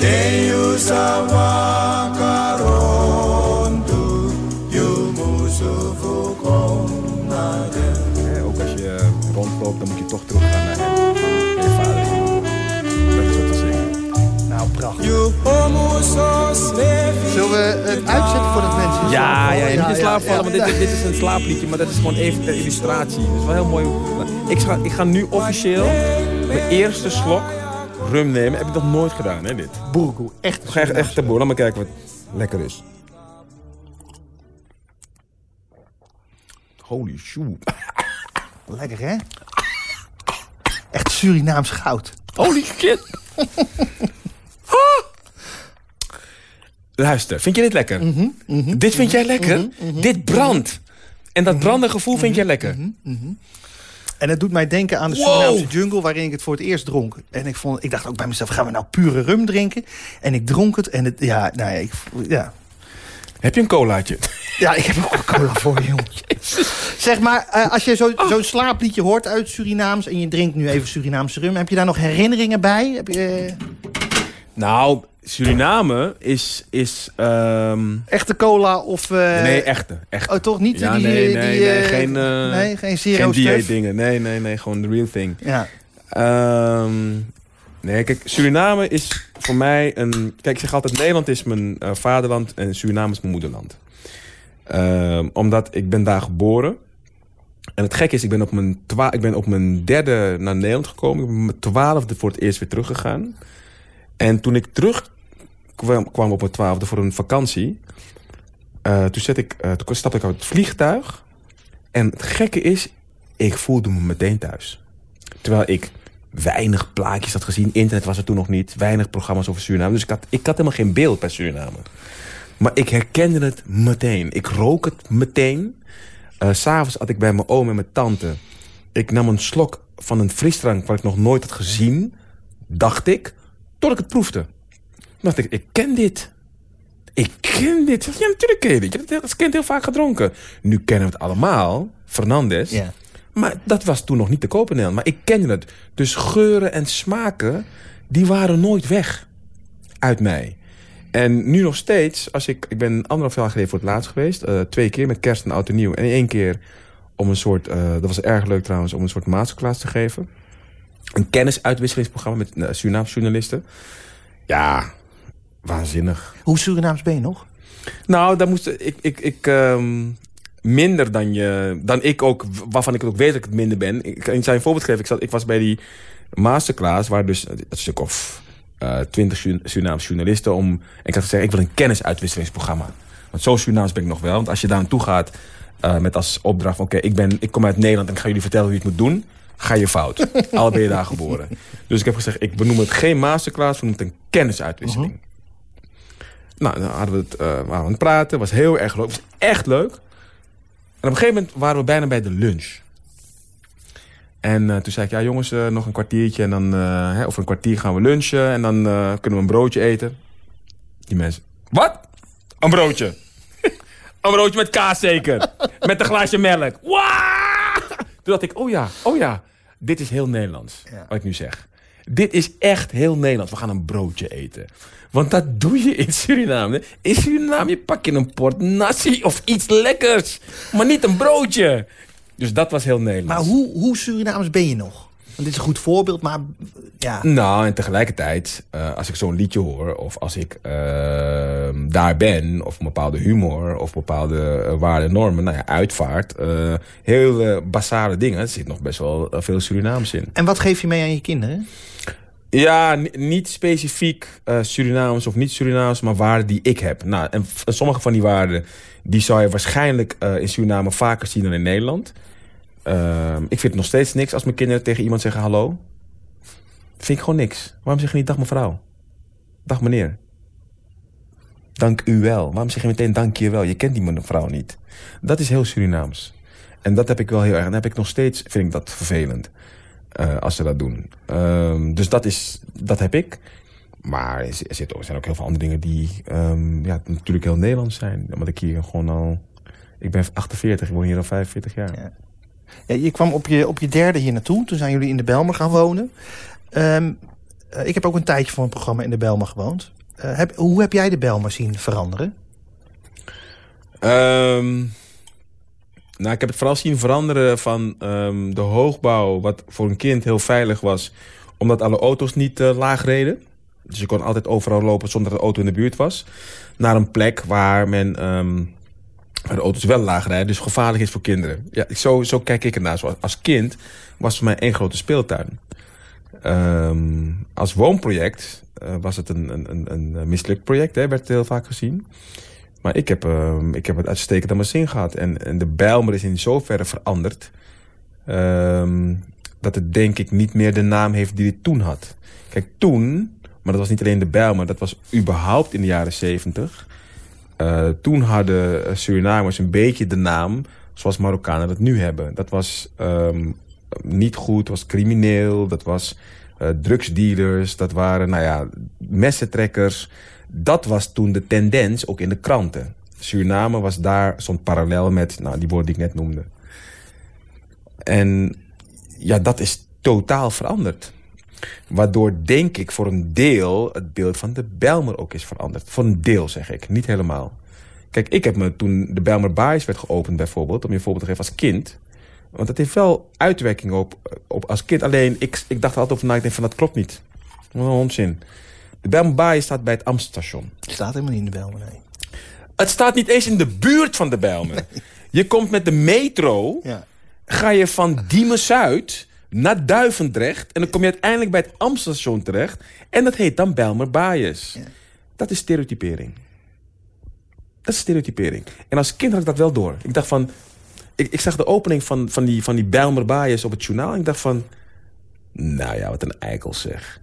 Speaker 6: Then you
Speaker 3: sawaka
Speaker 5: Ja, ja, je moet in slaap
Speaker 3: ja,
Speaker 5: vallen,
Speaker 3: ja.
Speaker 5: want dit, dit is een slaapliedje, maar dat is gewoon even ter illustratie. Dat is wel heel mooi. Ik ga, ik ga nu officieel mijn eerste slok rum nemen. Heb ik nog nooit gedaan, hè, dit.
Speaker 3: Burgu, echt.
Speaker 5: Ga echt, echt te boer. Laat maar kijken wat lekker is. Holy shoe.
Speaker 3: Lekker, hè? Echt Surinaams goud.
Speaker 5: Holy shit. Ah. Luister, vind je dit lekker? dit vind jij lekker? Dit brandt. En dat brandende gevoel vind jij lekker?
Speaker 3: En het doet mij denken aan de
Speaker 5: Wow.
Speaker 3: Surinaamse jungle waarin ik het voor het eerst dronk. En ik, vond, ik dacht ook bij mezelf, gaan we nou pure rum drinken? En ik dronk het en het, ja, nou ja, ik, ja.
Speaker 5: Heb je een colaatje?
Speaker 3: ja ik heb ook een cola voor je, jongen. Zeg maar, eh, als je zo- zo'n slaapliedje hoort uit Surinaams en je drinkt nu even Surinaamse rum, heb je daar nog herinneringen bij? Heb je,
Speaker 5: Nou, Suriname is... is ehm,
Speaker 3: echte cola of... eh,
Speaker 5: nee, echte. echte.
Speaker 3: Oh, toch niet?
Speaker 5: Ja,
Speaker 3: die,
Speaker 5: nee,
Speaker 3: die,
Speaker 5: nee,
Speaker 3: die,
Speaker 5: nee,
Speaker 3: eh,
Speaker 5: geen, eh,
Speaker 3: nee, geen zero
Speaker 5: Geen
Speaker 3: stuff?
Speaker 5: dingen. Nee, nee, nee. Gewoon the real thing.
Speaker 3: Ja.
Speaker 5: Ehm, nee, kijk, Suriname is voor mij een... Kijk, ik zeg altijd, Nederland is mijn vaderland en Suriname is mijn moederland. Ehm, omdat ik ben daar geboren. En het gekke is, ik ben, op mijn ik ben op mijn derde naar Nederland gekomen. Ik ben op mijn twaalfde voor het eerst weer teruggegaan. En toen ik terug kwam, kwam op mijn twaalfde voor een vakantie... eh, toen, zet ik, eh, toen stapte ik uit het vliegtuig. En het gekke is, ik voelde me meteen thuis. Terwijl ik weinig plaatjes had gezien. Internet was er toen nog niet. Weinig programma's over Suriname. Dus ik had, helemaal geen beeld bij Suriname. Maar ik herkende het meteen. Ik rook het meteen. S S'avonds had ik bij mijn oom en mijn tante... Ik nam een slok van een frisdrank wat ik nog nooit had gezien. Dacht ik. Tot ik het proefde. Toen dacht ik, ik ken dit. Ik ken dit. Ja, natuurlijk ken je dit. Je hebt het als kind heel vaak gedronken. Nu kennen we het allemaal. Fernandez.
Speaker 3: Ja.
Speaker 5: Maar dat was toen nog niet te kopen in Nederland. Maar ik kende het. Dus geuren en smaken, die waren nooit weg uit mij. En nu nog steeds, als ik, ik ben anderhalf jaar geleden voor het laatst geweest. eh, twee keer met kerst en oud en nieuw. En één keer om een soort, eh, dat was erg leuk trouwens, om een soort masterclass te geven. Een kennisuitwisselingsprogramma met uh, Surinaamse journalisten. Ja, waanzinnig.
Speaker 3: Hoe Surinaams ben je nog?
Speaker 5: Nou, dan moest ik, ik, ik ehm, minder dan je, dan ik ook, waarvan ik ook weet dat ik het minder ben. Ik kan je een voorbeeld geven. Ik, zat, ik was bij die masterclass, waar dus een stuk of eh, twintig Surinaamse journalisten om. En ik had gezegd, ik wil een kennisuitwisselingsprogramma. Want zo Surinaams ben ik nog wel. Want als je daar naartoe gaat eh, met als opdracht oké, ik ben, ik kom uit Nederland en ik ga jullie vertellen hoe je het moet doen. Ga je fout. Al ben je daar geboren. Dus ik heb gezegd, ik benoem het geen masterclass, we noemen het een kennisuitwisseling. Nou, dan hadden we het, eh, waren we aan het praten. was heel erg leuk. was echt leuk. En op een gegeven moment waren we bijna bij de lunch. En eh, toen zei ik, ja jongens, eh, nog een kwartiertje. En dan, eh, hè, over een kwartier gaan we lunchen. En dan kunnen we een broodje eten. Die mensen, wat? Een broodje? een broodje met kaas zeker? met een glaasje melk. Waaah! Toen dacht ik, oh ja, oh ja. Dit is heel Nederlands,
Speaker 3: Ja.
Speaker 5: wat ik nu zeg. Dit is echt heel Nederlands. We gaan een broodje eten. Want dat doe je in Suriname. In Suriname pak je een pot nasi of iets lekkers. Maar niet een broodje. Dus dat was heel Nederlands.
Speaker 3: Maar hoe, hoe Surinaams ben je nog? Dit is een goed voorbeeld, maar ja.
Speaker 5: Nou, en tegelijkertijd, uh, als ik zo'n liedje hoor... of als ik uh, daar ben, of een bepaalde humor... of bepaalde uh, waarden en normen, nou ja, uitvaart... heel basale dingen, er zit nog best wel veel Surinaams in.
Speaker 3: En wat geef je mee aan je kinderen?
Speaker 5: Ja, niet specifiek Surinaams of niet Surinaams... maar waarden die ik heb. Nou, en sommige van die waarden... die zou je waarschijnlijk in Suriname vaker zien dan in Nederland... Uh, ik vind het nog steeds niks als mijn kinderen tegen iemand zeggen hallo. Vind ik gewoon niks. Waarom zeg je niet dag mevrouw? Dag meneer. Dank u wel. Waarom zeg je meteen dank je wel? Je kent die mevrouw niet. Dat is heel Surinaams. En dat heb ik wel heel erg. En heb ik nog steeds, vind ik dat vervelend. Uh, als ze dat doen. Uh, dus dat, is, dat heb ik. Maar er, zit, er zijn ook heel veel andere dingen die um, ja, natuurlijk heel Nederlands zijn. Omdat ik hier gewoon al... Ik ben 48, ik woon hier al 45 jaar.
Speaker 3: Ja. Je kwam op je, op je derde hier naartoe. Toen zijn jullie in de Belmer gaan wonen. Um, uh, ik heb ook een tijdje voor een programma in de Belmer gewoond. Uh, heb, hoe heb jij de Belmer zien veranderen?
Speaker 5: Um, nou, ik heb het vooral zien veranderen van um, de hoogbouw... wat voor een kind heel veilig was... omdat alle auto's niet uh, laag reden. Dus je kon altijd overal lopen zonder dat de auto in de buurt was. Naar een plek waar men maar de auto's wel laag rijden, dus gevaarlijk is voor kinderen. Ja, zo, zo kijk ik ernaar. Zo, als kind was voor mij één grote speeltuin. Um, als woonproject uh, was het een, een, een, mislukt project, hè, werd heel vaak gezien. Maar ik heb, uh, ik heb het uitstekend aan mijn zin gehad. En, en de Bijlmer is in zoverre veranderd... Um, dat het denk ik niet meer de naam heeft die het toen had. Kijk, toen, maar dat was niet alleen de Bijlmer... dat was überhaupt in de jaren zeventig... Uh, toen hadden Surinamers een beetje de naam zoals Marokkanen dat nu hebben. Dat was um, niet goed, was crimineel, dat was uh, drugsdealers, dat waren nou ja, messentrekkers. Dat was toen de tendens, ook in de kranten. Suriname was daar, stond parallel met nou, die woorden die ik net noemde. En ja, dat is totaal veranderd. Waardoor denk ik voor een deel het beeld van de Belmer ook is veranderd. Voor een deel zeg ik, niet helemaal. Kijk, ik heb me toen de Belmer Baais werd geopend bijvoorbeeld... om je een voorbeeld te geven als kind... want dat heeft wel uitwerking op, op als kind. Alleen, ik, ik dacht altijd over na, ik denk van dat klopt niet. Wat een onzin. De Belmer Baais staat bij het Amstelstation.
Speaker 3: Het staat helemaal niet in de Belmer, nee.
Speaker 5: Het staat niet eens in de buurt van de Belmer. Je komt met de metro... Ja. ga je van Diemen-Zuid naar Duivendrecht... en dan kom je uiteindelijk bij het Amstelstation terecht... en dat heet dan Belmer Baaiers. Ja. Dat is stereotypering. Dat is stereotypering. En als kind had ik dat wel door. Ik dacht van... Ik, ik zag de opening van, van die, van die Bijlmer op het journaal... en ik dacht van... Nou ja, wat een eikel zeg.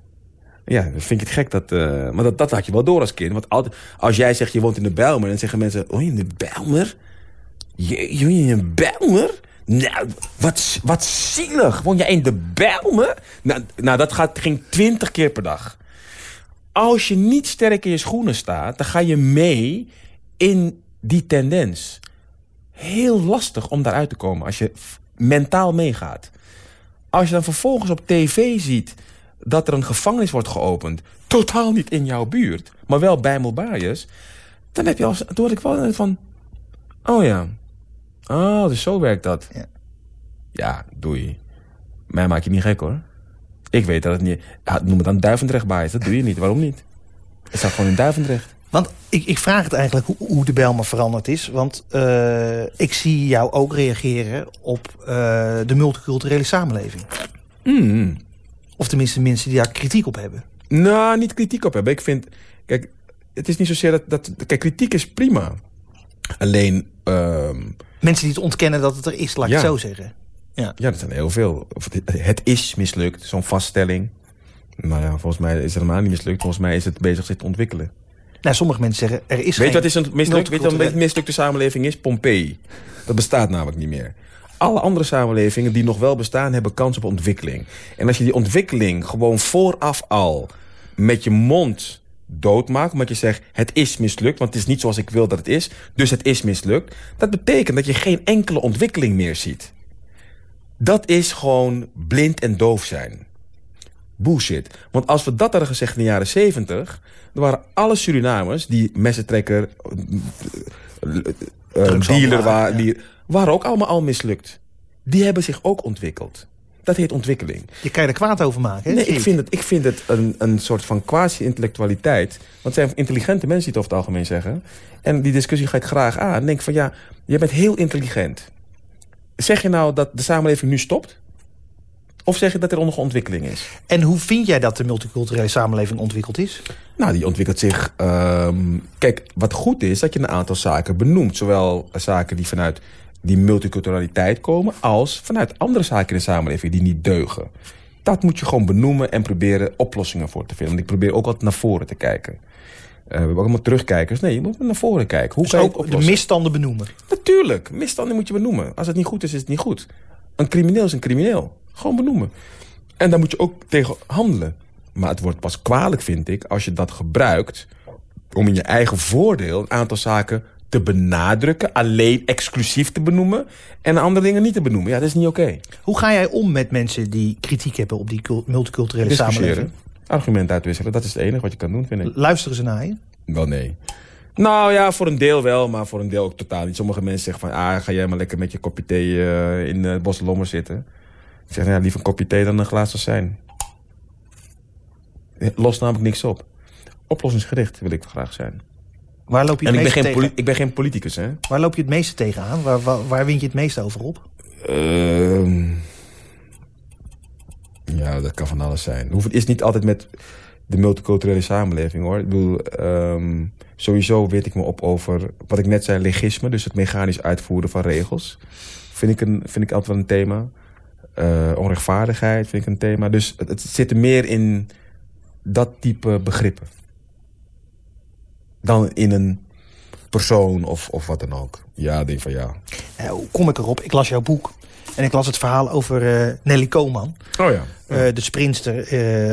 Speaker 5: Ja, dan vind ik het gek dat... Uh, maar dat, dat had je wel door als kind. Want altijd, als jij zegt je woont in de Bijlmer... dan zeggen mensen... Oh, in de Bijlmer? Je, je in een Bijlmer? Nou, wat, wat zielig. Woon jij in de Bijlmer? Nou, nou dat gaat, ging twintig keer per dag. Als je niet sterk in je schoenen staat... dan ga je mee in die tendens. Heel lastig om daaruit te komen als je mentaal meegaat. Als je dan vervolgens op tv ziet dat er een gevangenis wordt geopend... totaal niet in jouw buurt, maar wel bij Mulbarius... dan heb je al, toen ik wel van... oh ja, oh, dus zo werkt dat. Ja, ja doei. Mij maak je niet gek hoor. Ik weet dat het niet... Noem het dan Duivendrecht bias, dat doe je niet. Waarom niet? Het staat gewoon in Duivendrecht.
Speaker 3: Want ik, ik vraag het eigenlijk hoe, hoe de Belmer veranderd is. Want uh, ik zie jou ook reageren op uh, de multiculturele samenleving.
Speaker 5: Mm.
Speaker 3: Of tenminste mensen die daar kritiek op hebben.
Speaker 5: Nou, niet kritiek op hebben. Ik vind... Kijk, het is niet zozeer dat... dat kijk, kritiek is prima. Alleen... Uh,
Speaker 3: mensen die het ontkennen dat het er is, laat ik het zo zeggen.
Speaker 5: Ja. ja, dat zijn heel veel. Het is mislukt, zo'n vaststelling. Nou ja, volgens mij is het helemaal niet mislukt. Volgens mij is het bezig zich te ontwikkelen.
Speaker 3: Nou, sommige mensen zeggen, er is
Speaker 5: Weet je wat is een mislukt? Weet je wat een mislukte samenleving is? Pompeii. Dat bestaat namelijk niet meer. Alle andere samenlevingen die nog wel bestaan, hebben kans op ontwikkeling. En als je die ontwikkeling gewoon vooraf al met je mond doodmaakt... omdat je zegt, het is mislukt, want het is niet zoals ik wil dat het is... dus het is mislukt, dat betekent dat je geen enkele ontwikkeling meer ziet. Dat is gewoon blind en doof zijn bullshit. Want als we dat hadden gezegd in de jaren 70... dan waren alle Surinamers die messentrekker, uh, uh, dealer waren... Die waren ook allemaal al mislukt. Die hebben zich ook ontwikkeld. Dat heet ontwikkeling.
Speaker 3: Je kan je er kwaad over maken, hè?
Speaker 5: Nee, ik vind het, ik vind het een, een soort van quasi-intellectualiteit. Want het zijn intelligente mensen die het over het algemeen zeggen. En die discussie ga ik graag aan. denk van, ja, je bent heel intelligent. Zeg je nou dat de samenleving nu stopt? Of zeg je dat er nog ontwikkeling is?
Speaker 3: En hoe vind jij dat de multiculturele samenleving ontwikkeld is?
Speaker 5: Nou, die ontwikkelt zich... Um, kijk, wat goed is, dat je een aantal zaken benoemt. Zowel zaken die vanuit die multiculturaliteit komen... als vanuit andere zaken in de samenleving die niet deugen. Dat moet je gewoon benoemen en proberen oplossingen voor te vinden. Want ik probeer ook altijd naar voren te kijken. Uh, we hebben ook allemaal terugkijkers. Nee, je moet naar voren kijken. Hoe
Speaker 3: dus kan je ook de misstanden benoemen?
Speaker 5: Natuurlijk, misstanden moet je benoemen. Als het niet goed is, is het niet goed. Een crimineel is een crimineel. Gewoon benoemen. En daar moet je ook tegen handelen. Maar het wordt pas kwalijk, vind ik, als je dat gebruikt... om in je eigen voordeel een aantal zaken te benadrukken... alleen exclusief te benoemen... en andere dingen niet te benoemen. Ja, dat is niet oké.
Speaker 3: Hoe ga jij om met mensen die kritiek hebben... op die multiculturele samenleving?
Speaker 5: Argumenten uitwisselen, dat is het enige wat je kan doen, vind ik.
Speaker 3: Luisteren ze naar je?
Speaker 5: Wel, nee. Nou ja, voor een deel wel, maar voor een deel ook totaal niet. Sommige mensen zeggen van... ah, ga jij maar lekker met je kopje thee uh, in het bos Lommer zitten... Ik zeg, nou ja, liever een kopje thee dan een glaas zijn. Lost namelijk niks op. Oplossingsgericht wil ik graag zijn.
Speaker 3: Waar loop je
Speaker 5: het
Speaker 3: en
Speaker 5: ik ben,
Speaker 3: geen tegen?
Speaker 5: ik ben geen politicus, hè?
Speaker 3: Waar loop je het meeste tegenaan? Waar, waar, waar wint je het meeste over op?
Speaker 5: Uh, ja, dat kan van alles zijn. Het is niet altijd met de multiculturele samenleving, hoor. Ik bedoel, um, sowieso weet ik me op over... wat ik net zei, legisme. Dus het mechanisch uitvoeren van regels. Vind ik, een, vind ik altijd wel een thema. Uh, onrechtvaardigheid vind ik een thema. Dus het, het zit er meer in dat type begrippen. Dan in een persoon of, of wat dan ook. Ja, denk van ja.
Speaker 3: Hoe kom ik erop? Ik las jouw boek. En ik las het verhaal over uh, Nelly Koman.
Speaker 5: Oh ja.
Speaker 3: Uh, de sprinster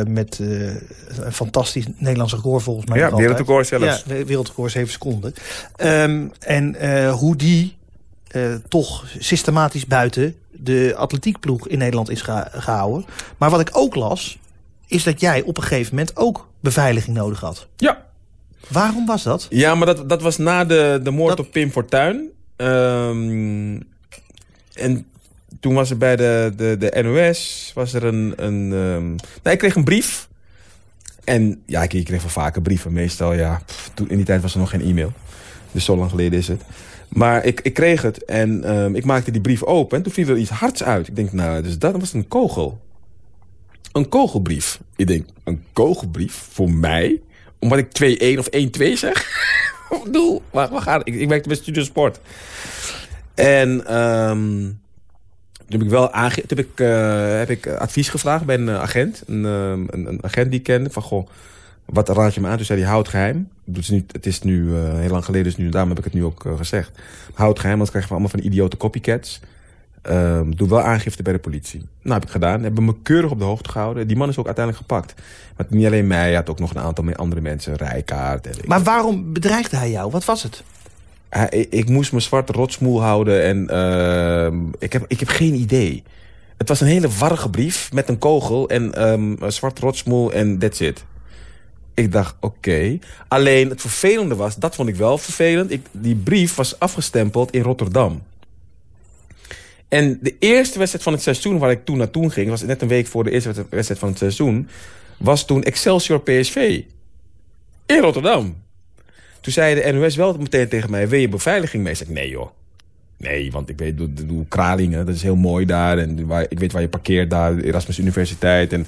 Speaker 3: met een fantastisch Nederlands record volgens mij.
Speaker 5: Ja, wereldrecord zelfs.
Speaker 3: Ja, wereldrecord 7 seconden. Um, en hoe die toch systematisch buiten de atletiekploeg in Nederland is gehouden. Maar wat ik ook las, is dat jij op een gegeven moment ook beveiliging nodig had.
Speaker 5: Ja.
Speaker 3: Waarom was dat?
Speaker 5: Ja, maar dat, dat was na de, de moord op Pim Fortuyn. Um, en toen was er bij de, de, de NOS was er een... een um, nou, ik kreeg een brief. En ja, ik, ik kreeg wel vaker brieven. Meestal, ja, pff, toen, in die tijd was er nog geen e-mail. Dus zo lang geleden is het. Maar ik, ik kreeg het en um, ik maakte die brief open en toen viel er iets hards uit. Ik denk, nou, dus dat was een kogel. Een kogelbrief. Ik denk, een kogelbrief voor mij? Omdat ik 2-1 of 1-2 zeg? Doe, waar, waar gaat ik? Ik werkte bij Studio Sport. En um, toen heb ik wel aange heb ik, uh, heb ik advies gevraagd bij een agent. Een, um, een, een agent die ik kende. Van, goh, wat raad je me aan? Toen zei hij, houd geheim. Het is nu, het is nu uh, heel lang geleden, dus nu, daarom heb ik het nu ook gezegd. Houd geheim, want krijg je allemaal van idiote copycats. Um, doe wel aangifte bij de politie. Nou, heb ik gedaan. Hebben me keurig op de hoogte gehouden. Die man is ook uiteindelijk gepakt. Maar niet alleen mij, hij had ook nog een aantal andere mensen. Rijkaard. En
Speaker 3: maar waarom bedreigde hij jou? Wat was het?
Speaker 5: Hij, ik, ik, moest mijn zwarte rotsmoel houden en uh, ik, heb, ik heb geen idee. Het was een hele warrige brief met een kogel en um, een zwart rotsmoel en that's it. Ik dacht, oké. Okay. Alleen het vervelende was, dat vond ik wel vervelend. Ik, die brief was afgestempeld in Rotterdam. En de eerste wedstrijd van het seizoen waar ik toen naartoe ging... was net een week voor de eerste wedstrijd van het seizoen... was toen Excelsior PSV. In Rotterdam. Toen zei de NOS wel meteen tegen mij... wil je beveiliging mee? Ik zei, nee joh. Nee, want ik weet, doe, doe Kralingen, dat is heel mooi daar. En waar, ik weet waar je parkeert daar, Erasmus Universiteit. En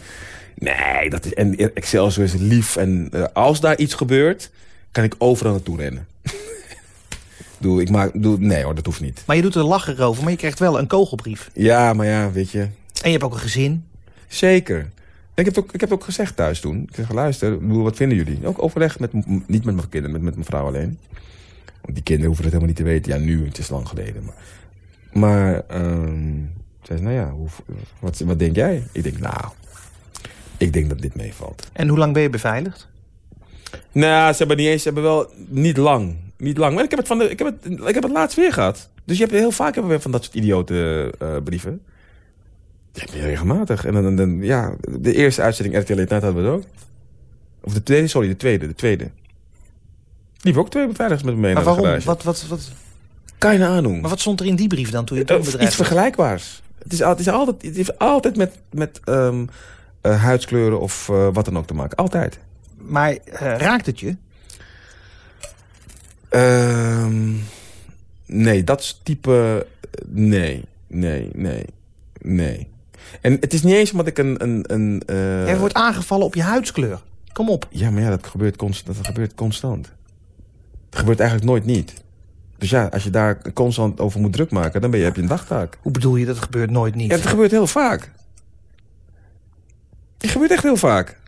Speaker 5: Nee, dat is, en Excelsior is lief. En uh, als daar iets gebeurt, kan ik overal naartoe rennen. Doe, ik maak, doe, nee hoor, dat hoeft niet.
Speaker 3: Maar je doet er lachen over, maar je krijgt wel een kogelbrief.
Speaker 5: Ja, maar ja, weet je.
Speaker 3: En je hebt ook een gezin.
Speaker 5: Zeker. Ik heb, het ook, ik heb het ook gezegd thuis toen. Ik zeg, luister, wat vinden jullie? Ook overleg, met, niet met mijn kinderen, met, met mijn vrouw alleen. Want die kinderen hoeven het helemaal niet te weten. Ja, nu, het is lang geleden. Maar, maar um, zei ze, nou ja, hoe, wat, wat denk jij? Ik denk, nou, ik denk dat dit meevalt.
Speaker 3: En hoe lang ben je beveiligd?
Speaker 5: Nou, ze hebben niet eens, ze hebben wel niet lang. Niet lang. Maar ik heb het, van de, ik heb het, ik heb het laatst weer gehad. Dus je hebt heel vaak hebben we van dat soort idiote uh, brieven. Die heb je regelmatig. En dan, dan, ja, de eerste uitzending RTL Net hadden we het ook. Of de tweede, sorry, de tweede, de tweede. Die hebben ook twee beveiligers met me mee
Speaker 3: maar waarom? Wat, wat, wat?
Speaker 5: Kan je nou aandoen.
Speaker 3: Maar wat stond er in die brief dan toen je het uh,
Speaker 5: Iets vergelijkbaars. Het is, het is altijd, het heeft altijd met, met um, uh, huidskleuren of uh, wat dan ook te maken. Altijd.
Speaker 3: Maar raakt het je?
Speaker 5: Uh, nee, dat type... Nee, nee, nee, nee. En het is niet eens omdat ik een... een, een uh...
Speaker 3: Jij wordt aangevallen op je huidskleur. Kom op.
Speaker 5: Ja, maar ja, dat gebeurt, const dat gebeurt constant. Het gebeurt eigenlijk nooit niet. Dus ja, als je daar constant over moet druk maken, dan ben je, heb je een dagtaak.
Speaker 3: Hoe bedoel je dat het gebeurt nooit niet?
Speaker 5: Ja, het gebeurt heel vaak. Het gebeurt echt heel vaak.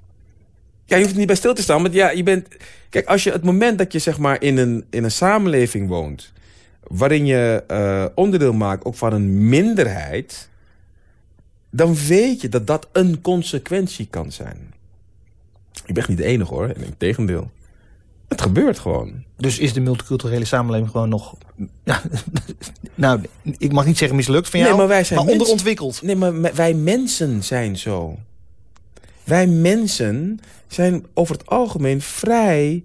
Speaker 5: Ja, je hoeft er niet bij stil te staan, maar ja, je bent... Kijk, als je het moment dat je zeg maar in een, in een samenleving woont... waarin je uh, onderdeel maakt ook van een minderheid... dan weet je dat dat een consequentie kan zijn. Ik ben echt niet de enige hoor, in tegendeel. Het gebeurt gewoon.
Speaker 3: Dus is de multiculturele samenleving gewoon nog... nou, ik mag niet zeggen mislukt van jou,
Speaker 5: nee, maar, wij zijn
Speaker 3: maar onderontwikkeld.
Speaker 5: Nee, maar wij mensen zijn zo. Wij mensen zijn over het algemeen vrij...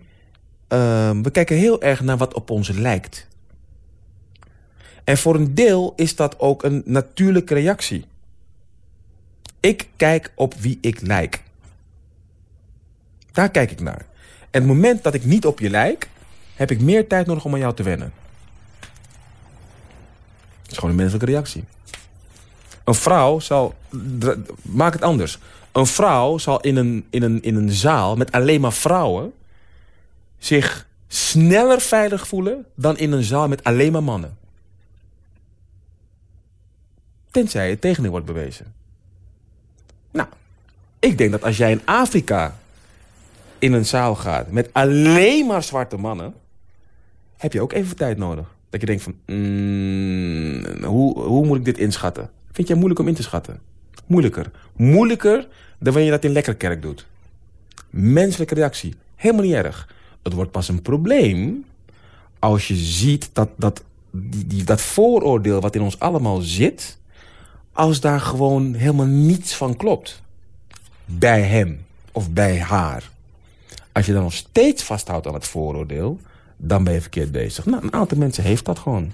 Speaker 5: Uh, we kijken heel erg naar wat op ons lijkt. En voor een deel is dat ook een natuurlijke reactie. Ik kijk op wie ik lijk. Daar kijk ik naar. En het moment dat ik niet op je lijk... heb ik meer tijd nodig om aan jou te wennen. Dat is gewoon een menselijke reactie. Een vrouw zal... Maak het anders. Een vrouw zal in een, in een, in een zaal met alleen maar vrouwen... zich sneller veilig voelen... dan in een zaal met alleen maar mannen. Tenzij het tegendeel wordt bewezen. Nou, ik denk dat als jij in Afrika in een zaal gaat met alleen maar zwarte mannen... heb je ook even tijd nodig. Dat je denkt van, mm, hoe, hoe moet ik dit inschatten? Vind jij moeilijk om in te schatten? Moeilijker. Moeilijker dan wanneer je dat in Lekkerkerk doet. Menselijke reactie. Helemaal niet erg. Het wordt pas een probleem als je ziet dat, dat, die, dat vooroordeel wat in ons allemaal zit... als daar gewoon helemaal niets van klopt. Bij hem of bij haar. Als je dan nog steeds vasthoudt aan het vooroordeel... dan ben je verkeerd bezig. Nou, een aantal mensen heeft dat gewoon.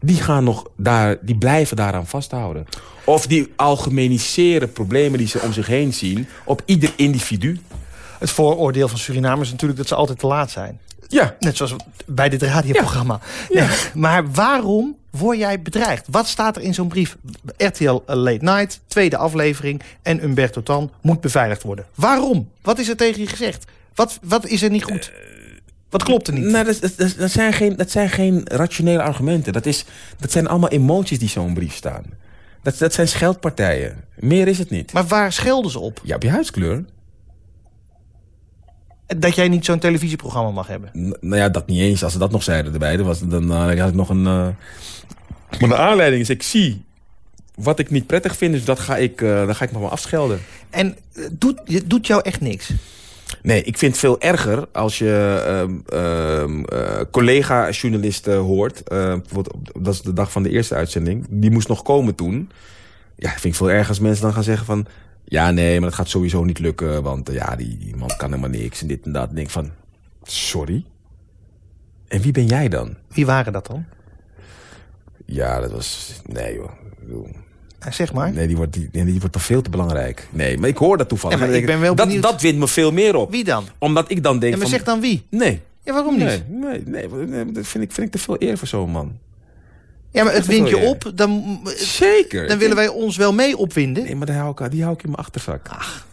Speaker 5: Die, gaan nog daar, die blijven daaraan vasthouden. Of die algemeniseren problemen die ze om zich heen zien... op ieder individu.
Speaker 3: Het vooroordeel van Surinamers is natuurlijk dat ze altijd te laat zijn.
Speaker 5: Ja.
Speaker 3: Net zoals bij dit radioprogramma. Ja. Nee, maar waarom word jij bedreigd? Wat staat er in zo'n brief? RTL Late Night, tweede aflevering... en Umberto Tan moet beveiligd worden. Waarom? Wat is er tegen je gezegd? Wat, wat is er niet goed? Wat klopt er niet?
Speaker 5: Nou, dat, dat, dat, zijn geen, dat zijn geen rationele argumenten. Dat, is, dat zijn allemaal emoties die zo'n brief staan. Dat, dat zijn scheldpartijen. Meer is het niet.
Speaker 3: Maar waar schelden ze op?
Speaker 5: Ja, op je huidskleur.
Speaker 3: Dat jij niet zo'n televisieprogramma mag hebben?
Speaker 5: N nou ja, dat niet eens. Als ze dat nog zeiden erbij, dan, was, dan uh, had ik nog een... Uh... Maar de aanleiding is, ik zie wat ik niet prettig vind, dus dat ga ik, uh, dan ga ik me maar afschelden.
Speaker 3: En doet, doet jou echt niks?
Speaker 5: Nee, ik vind het veel erger als je uh, uh, collega-journalisten hoort. bijvoorbeeld, dat is de dag van de eerste uitzending. Die moest nog komen toen. Ja, vind ik veel erger als mensen dan gaan zeggen van... Ja, nee, maar dat gaat sowieso niet lukken. Want ja, die, die man kan helemaal niks en dit en dat. En denk van, sorry? En wie ben jij dan?
Speaker 3: Wie waren dat dan?
Speaker 5: Ja, dat was... Nee joh.
Speaker 3: Zeg maar.
Speaker 5: Nee, die wordt, die, die wordt toch veel te belangrijk. Nee, maar ik hoor dat toevallig.
Speaker 3: Ja, maar ik ben wel
Speaker 5: dat, dat wint me veel meer op.
Speaker 3: Wie dan?
Speaker 5: Omdat ik dan denk
Speaker 3: ja, maar
Speaker 5: van...
Speaker 3: zeg dan wie?
Speaker 5: Nee.
Speaker 3: Ja, waarom niet?
Speaker 5: Nee, nee, nee, nee dat vind ik, vind ik te veel eer voor zo'n man.
Speaker 3: Ja, maar het wint je op, dan,
Speaker 5: Zeker.
Speaker 3: dan willen wij ons wel mee opwinden.
Speaker 5: Nee, maar die hou ik, die hou ik in mijn achterzak. Ach.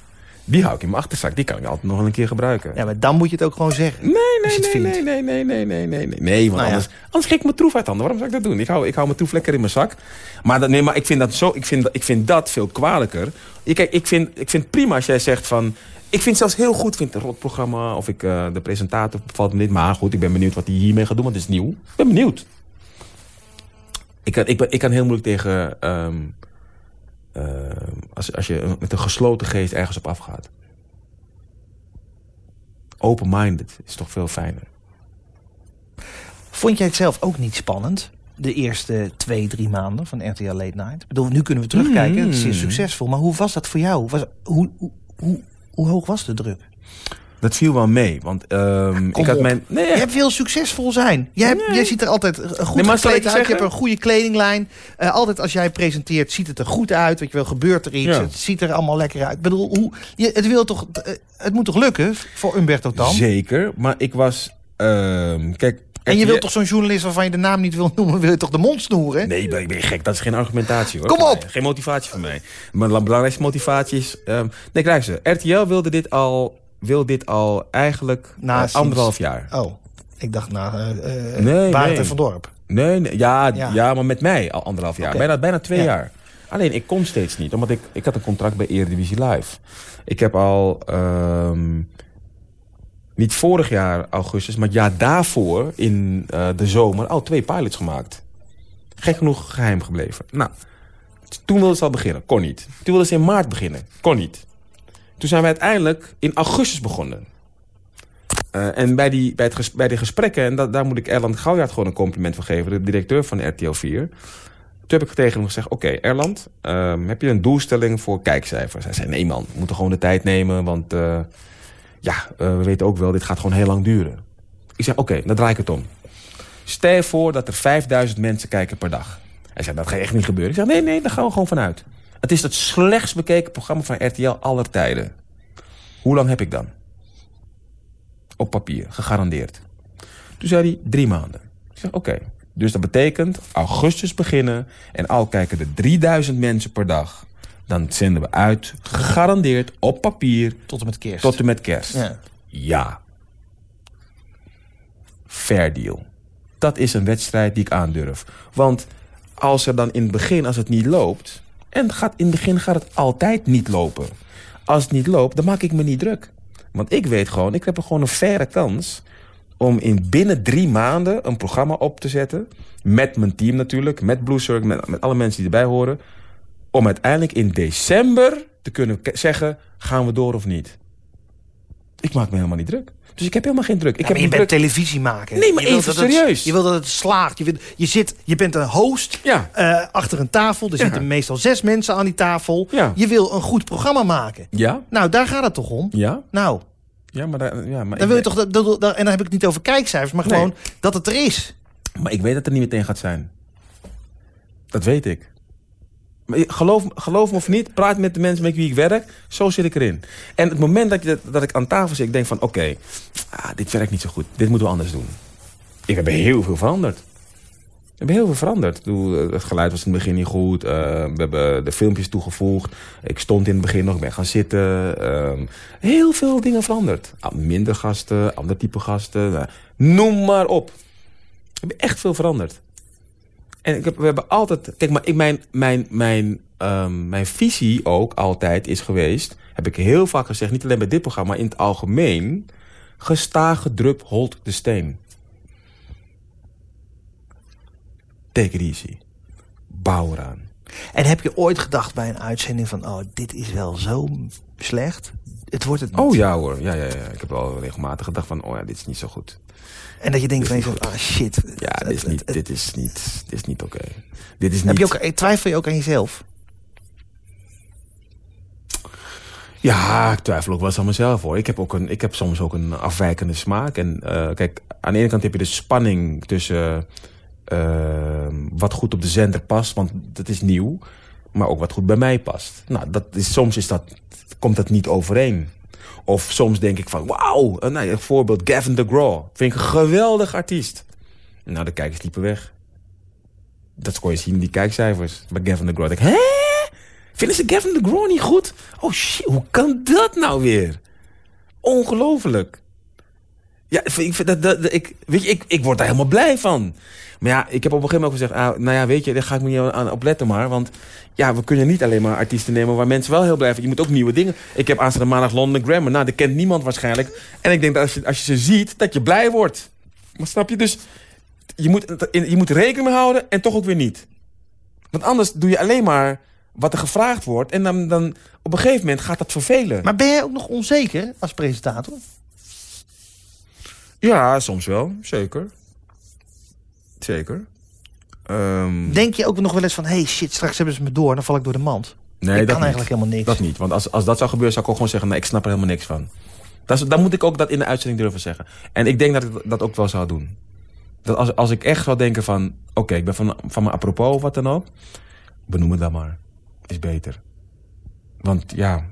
Speaker 5: Die hou ik in mijn achterzak. Die kan ik altijd nog een keer gebruiken.
Speaker 3: Ja, maar dan moet je het ook gewoon zeggen.
Speaker 5: Nee, nee, nee, nee, nee, nee, nee, nee, nee, nee. Nee, want nou anders, ja. anders geef ik mijn troef uit handen. Waarom zou ik dat doen? Ik hou, ik hou mijn troef lekker in mijn zak. Maar, dat, nee, maar ik vind dat zo, ik vind, ik vind dat veel kwalijker. Kijk, ik vind, ik vind prima als jij zegt van... Ik vind het zelfs heel goed, vind het een rotprogramma. Of ik, uh, de presentator valt me niet. Maar goed, ik ben benieuwd wat hij hiermee gaat doen, want het is nieuw. Ik ben benieuwd. Ik kan, ik, ben, ik kan heel moeilijk tegen... Um, uh, als, als je met een gesloten geest ergens op afgaat. Open-minded is toch veel fijner.
Speaker 3: Vond jij het zelf ook niet spannend? De eerste twee, drie maanden van RTL Late Night. Ik bedoel, nu kunnen we terugkijken. Mm. Het is zeer succesvol. Maar hoe was dat voor jou? Was, hoe, hoe, hoe, hoe hoog was de druk?
Speaker 5: Dat viel wel mee, want ehm, ik had
Speaker 3: op.
Speaker 5: mijn... Nee,
Speaker 3: Je hebt veel succesvol zijn. Jij, hebt, jij ziet er altijd eh, goed
Speaker 5: Nee,
Speaker 3: gekleed uit. Je hebt een goede kledinglijn. Eh, altijd als jij presenteert ziet het er goed uit. Weet je wel, gebeurt er iets.
Speaker 5: Ja.
Speaker 3: Het ziet er allemaal lekker uit. Ik bedoel, hoe, je, het, wil toch, eh, het moet toch lukken voor Umberto Tan?
Speaker 5: Zeker, maar ik was... ehm, kijk...
Speaker 3: En je wilt toch zo'n journalist waarvan je de naam niet wil noemen... wil je toch de mond snoeren?
Speaker 5: Nee, ben, ben je gek? Dat is geen argumentatie hoor.
Speaker 3: Kom op!
Speaker 5: Geen motivatie voor mij. Mijn la- belangrijkste motivatie is... ehm, nee, kijk ze. RTL wilde dit al, wil dit al eigenlijk
Speaker 3: Na
Speaker 5: eh,
Speaker 3: sinds-
Speaker 5: anderhalf jaar.
Speaker 3: Oh, ik dacht eh eh
Speaker 5: Nee,
Speaker 3: Barend
Speaker 5: nee.
Speaker 3: Van Dorp.
Speaker 5: Nee, nee ja,
Speaker 3: Ja.
Speaker 5: ja. maar met mij al anderhalf jaar. Bijna, bijna twee
Speaker 3: Ja.
Speaker 5: jaar. Alleen, ik kon steeds niet. Omdat ik, ik had een contract bij Eredivisie Live. Ik heb al... ehm, niet vorig jaar augustus, maar het jaar daarvoor... in de zomer al twee pilots gemaakt. Gek genoeg geheim gebleven. Nou, toen wilden ze al beginnen. Kon niet. Toen wilden ze in maart beginnen. Kon niet. Toen zijn we uiteindelijk in augustus begonnen. Eh, en bij die, bij, het bij gesprekken, en dat, daar moet ik Erland Gouwjaard gewoon een compliment van geven, de directeur van RTL 4. Toen heb ik tegen hem gezegd, oké Erland, ehm, heb je een doelstelling voor kijkcijfers? Hij zei, nee man, we moeten gewoon de tijd nemen, want eh, ja, eh, we weten ook wel, dit gaat gewoon heel lang duren. Ik zeg, oké, dan draai ik het om. Stel voor dat er 5000 mensen kijken per dag. Hij zei, dat gaat echt niet gebeuren. Ik zeg, nee, nee, daar gaan we gewoon vanuit. Het is het slechtst bekeken programma van RTL aller tijden. Hoe lang heb ik dan? Op papier, gegarandeerd. Toen zei hij drie maanden. Ik zeg, oké. Dus dat betekent augustus beginnen en al kijken er 3000 mensen per dag. Dan zenden we uit, gegarandeerd, op papier,
Speaker 3: Tot en met kerst.
Speaker 5: tot en met kerst.
Speaker 3: Ja.
Speaker 5: Ja. Fair deal. Dat is een wedstrijd die ik aandurf. Want als er dan in het begin, als het niet loopt... en gaat, in het begin gaat het altijd niet lopen. Als het niet loopt, dan maak ik me niet druk. Want ik weet gewoon, ik heb gewoon een faire kans... om in binnen drie maanden een programma op te zetten... met mijn team natuurlijk, met Blue Circle, met, alle mensen die erbij horen... om uiteindelijk in december te kunnen zeggen... gaan we door of niet. Ik maak me helemaal niet druk. Dus ik heb helemaal geen druk. Ik
Speaker 3: Ja,
Speaker 5: heb
Speaker 3: maar je bent
Speaker 5: druk.
Speaker 3: televisiemaker.
Speaker 5: Nee, maar
Speaker 3: Je
Speaker 5: even
Speaker 3: het-
Speaker 5: serieus.
Speaker 3: je wil dat het slaagt. Je, je, zit, je bent een host
Speaker 5: Ja.
Speaker 3: eh, achter een tafel. Er
Speaker 5: Ja.
Speaker 3: zitten meestal zes mensen aan die tafel. Je wil een goed programma maken.
Speaker 5: Ja?
Speaker 3: Nou, daar gaat het toch om?
Speaker 5: Ja?
Speaker 3: Nou,
Speaker 5: Ja, maar, daar, ja, maar
Speaker 3: dan wil je toch... Dat, dat- dat- en dan heb ik het niet over kijkcijfers, maar
Speaker 5: Nee.
Speaker 3: gewoon dat het er is.
Speaker 5: Maar ik weet dat het er niet meteen gaat zijn. Dat weet ik. Geloof, geloof me of niet, praat met de mensen met wie ik werk. Zo zit ik erin. En het moment dat, je, dat ik aan tafel zit, ik denk van... Oké, ah, dit werkt niet zo goed. Dit moeten we anders doen. Ik heb heel veel veranderd. We hebben heel veel veranderd. Ik eh, Het geluid was in het begin niet goed. eh, we hebben de filmpjes toegevoegd. Ik stond in het begin nog, ik ben gaan zitten. ehm, heel veel dingen veranderd. Ah, Minder gasten, ander type gasten. nou, noem maar op. We hebben echt veel veranderd. En ik heb, we hebben altijd... Kijk, maar ik, mijn, mijn, mijn, ehm, mijn visie ook altijd is geweest... heb ik heel vaak gezegd, niet alleen bij dit programma... maar in het algemeen... gestage drup holt de steen. Take it easy. Bouw eraan.
Speaker 3: En heb je ooit gedacht bij een uitzending van... oh, dit is wel zo slecht. Het wordt het niet.
Speaker 5: Oh ja hoor, ja, ja, ja. Ik heb wel regelmatig gedacht van... oh ja, dit is niet zo goed.
Speaker 3: En dat je denkt van ah shit.
Speaker 5: Ja, dit is niet, dit is niet, dit is niet oké. Dit is
Speaker 3: Heb
Speaker 5: niet...
Speaker 3: je ook, twijfel je ook aan jezelf?
Speaker 5: Ja, ik twijfel ook wel eens aan mezelf hoor. Ik heb, ook een, ik heb soms ook een afwijkende smaak. En eh, kijk, aan de ene kant heb je de spanning tussen eh, wat goed op de zender past, want dat is nieuw. Maar ook wat goed bij mij past. Nou, dat is, soms is dat, komt dat niet overeen. Of soms denk ik van, wauw, eh, nou, een voorbeeld, Gavin DeGraw. Vind ik een geweldig artiest. Nou, de kijkers liepen weg. Dat kon je zien in die kijkcijfers bij Gavin DeGraw. Ik denk, hè? Vinden ze Gavin DeGraw niet goed? Oh shit, hoe kan dat nou weer? Ongelooflijk. Ja, ik dat, ik, weet ik, ik word daar helemaal blij van. Maar ja, ik heb op een gegeven moment gezegd... Ah, nou ja, weet je, daar ga ik me niet aan opletten maar. Want ja, we kunnen niet alleen maar artiesten nemen... waar mensen wel heel blij van Je moet ook nieuwe dingen... Ik heb aanstaande maandag London Grammar. Nou, dat kent niemand waarschijnlijk. En ik denk dat als je, als je ze ziet, dat je blij wordt. Maar snap je? Dus je moet, je moet rekening mee houden en toch ook weer niet. Want anders doe je alleen maar wat er gevraagd wordt... en dan, dan op een gegeven moment gaat dat vervelen.
Speaker 3: Maar ben jij ook nog onzeker als presentator?
Speaker 5: Ja, soms wel. Zeker. Zeker. Ehm,
Speaker 3: Denk je ook nog wel eens van... hey shit, straks hebben ze me door en dan val ik door de mand.
Speaker 5: nee,
Speaker 3: ik
Speaker 5: dat
Speaker 3: kan
Speaker 5: niet.
Speaker 3: eigenlijk helemaal niks.
Speaker 5: Dat niet. Want als, als dat zou gebeuren, zou ik ook gewoon zeggen... nee, ik snap er helemaal niks van. Dat is, moet ik ook dat in de uitzending durven zeggen. En ik denk dat ik dat ook wel zou doen. Dat als, als ik echt zou denken van... Oké, ik ben van, van mijn apropos of wat dan ook. Benoem het dan maar. Is beter. Want ja...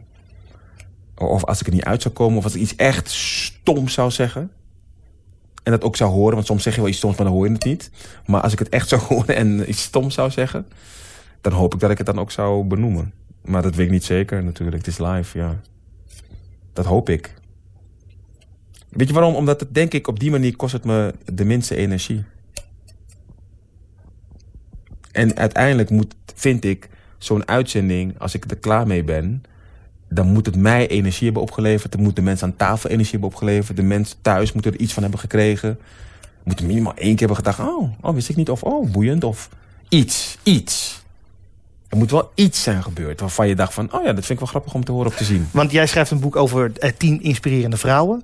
Speaker 5: Of als ik er niet uit zou komen. Of als ik iets echt stom zou zeggen. En dat ook zou horen. Want soms zeg je wel iets stoms, maar dan hoor je het niet. Maar als ik het echt zou horen en iets stoms zou zeggen... Dan hoop ik dat ik het dan ook zou benoemen. Maar dat weet ik niet zeker natuurlijk. Het is live, ja. Dat hoop ik. Weet je waarom? Omdat het denk ik op die manier kost het me de minste energie. En uiteindelijk moet, vind ik, zo'n uitzending, als ik er klaar mee ben... dan moet het mij energie hebben opgeleverd. Dan moeten de mensen aan tafel energie hebben opgeleverd. De mensen thuis moeten er iets van hebben gekregen. Moeten minimaal één keer hebben gedacht... oh, oh wist ik niet. Of oh, boeiend. Of iets, iets. Er moet wel iets zijn gebeurd waarvan je dacht van... oh ja, dat vind ik wel grappig om te horen of te zien.
Speaker 3: Want jij schrijft een boek over eh, tien inspirerende vrouwen.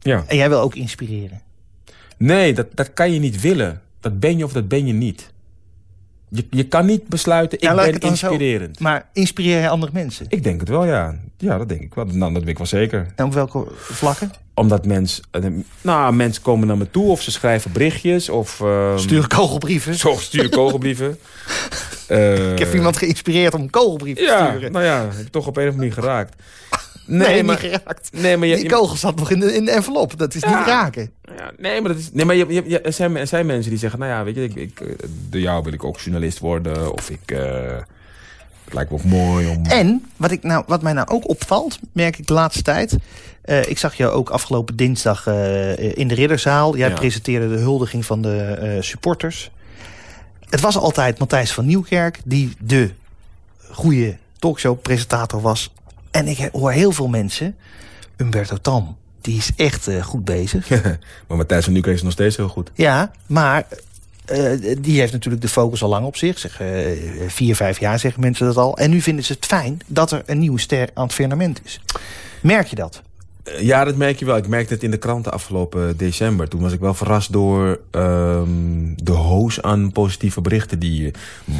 Speaker 5: Ja.
Speaker 3: En jij wil ook inspireren.
Speaker 5: Nee, dat, dat kan je niet willen. Dat ben je of dat ben je niet. Je, je kan niet besluiten, ik ben inspirerend.
Speaker 3: Zo, maar inspireer je andere mensen?
Speaker 5: Ik denk het wel, ja. Ja, dat denk ik wel. Nou, dat weet ik wel zeker.
Speaker 3: En op welke vlakken?
Speaker 5: Omdat mensen... Eh, nou, mensen komen naar me toe of ze schrijven berichtjes of... Uh,
Speaker 3: sturen kogelbrieven.
Speaker 5: Zo, sturen kogelbrieven.
Speaker 3: uh, ik heb iemand geïnspireerd om kogelbrieven
Speaker 5: ja,
Speaker 3: te sturen.
Speaker 5: nou ja, heb ik toch op een of andere manier geraakt.
Speaker 3: Nee, nee maar, niet geraakt.
Speaker 5: Nee, maar je,
Speaker 3: die kogel zat nog in de, in de envelop. Dat is niet raken.
Speaker 5: Ja, nee, maar, dat is, nee, maar je, je, er, zijn, er zijn mensen die zeggen... nou ja, weet je, ik, ik, door jou wil ik ook journalist worden. Of ik... Uh, het lijkt me ook mooi om...
Speaker 3: En, wat, ik nou, wat mij nou ook opvalt, merk ik de laatste tijd... Uh, ik zag jou ook afgelopen dinsdag uh, in de Ridderzaal. Jij ja. presenteerde de huldiging van de supporters. Het was altijd Matthijs van Nieuwkerk... die de goede talkshow-presentator was en ik hoor heel veel mensen, Umberto Tan, die is echt uh, goed bezig.
Speaker 5: maar Matthijs van Nieuwkerk is nog steeds heel goed.
Speaker 3: Ja, maar uh, die heeft natuurlijk de focus al lang op zich. Zeg, uh, vier, vijf jaar zeggen mensen dat al. En nu vinden ze het fijn dat er een nieuwe ster aan het firmament is. Merk je dat?
Speaker 5: Ja, dat merk je wel. Ik merkte het in de kranten afgelopen december. Toen was ik wel verrast door um, de hoos aan positieve berichten... Die,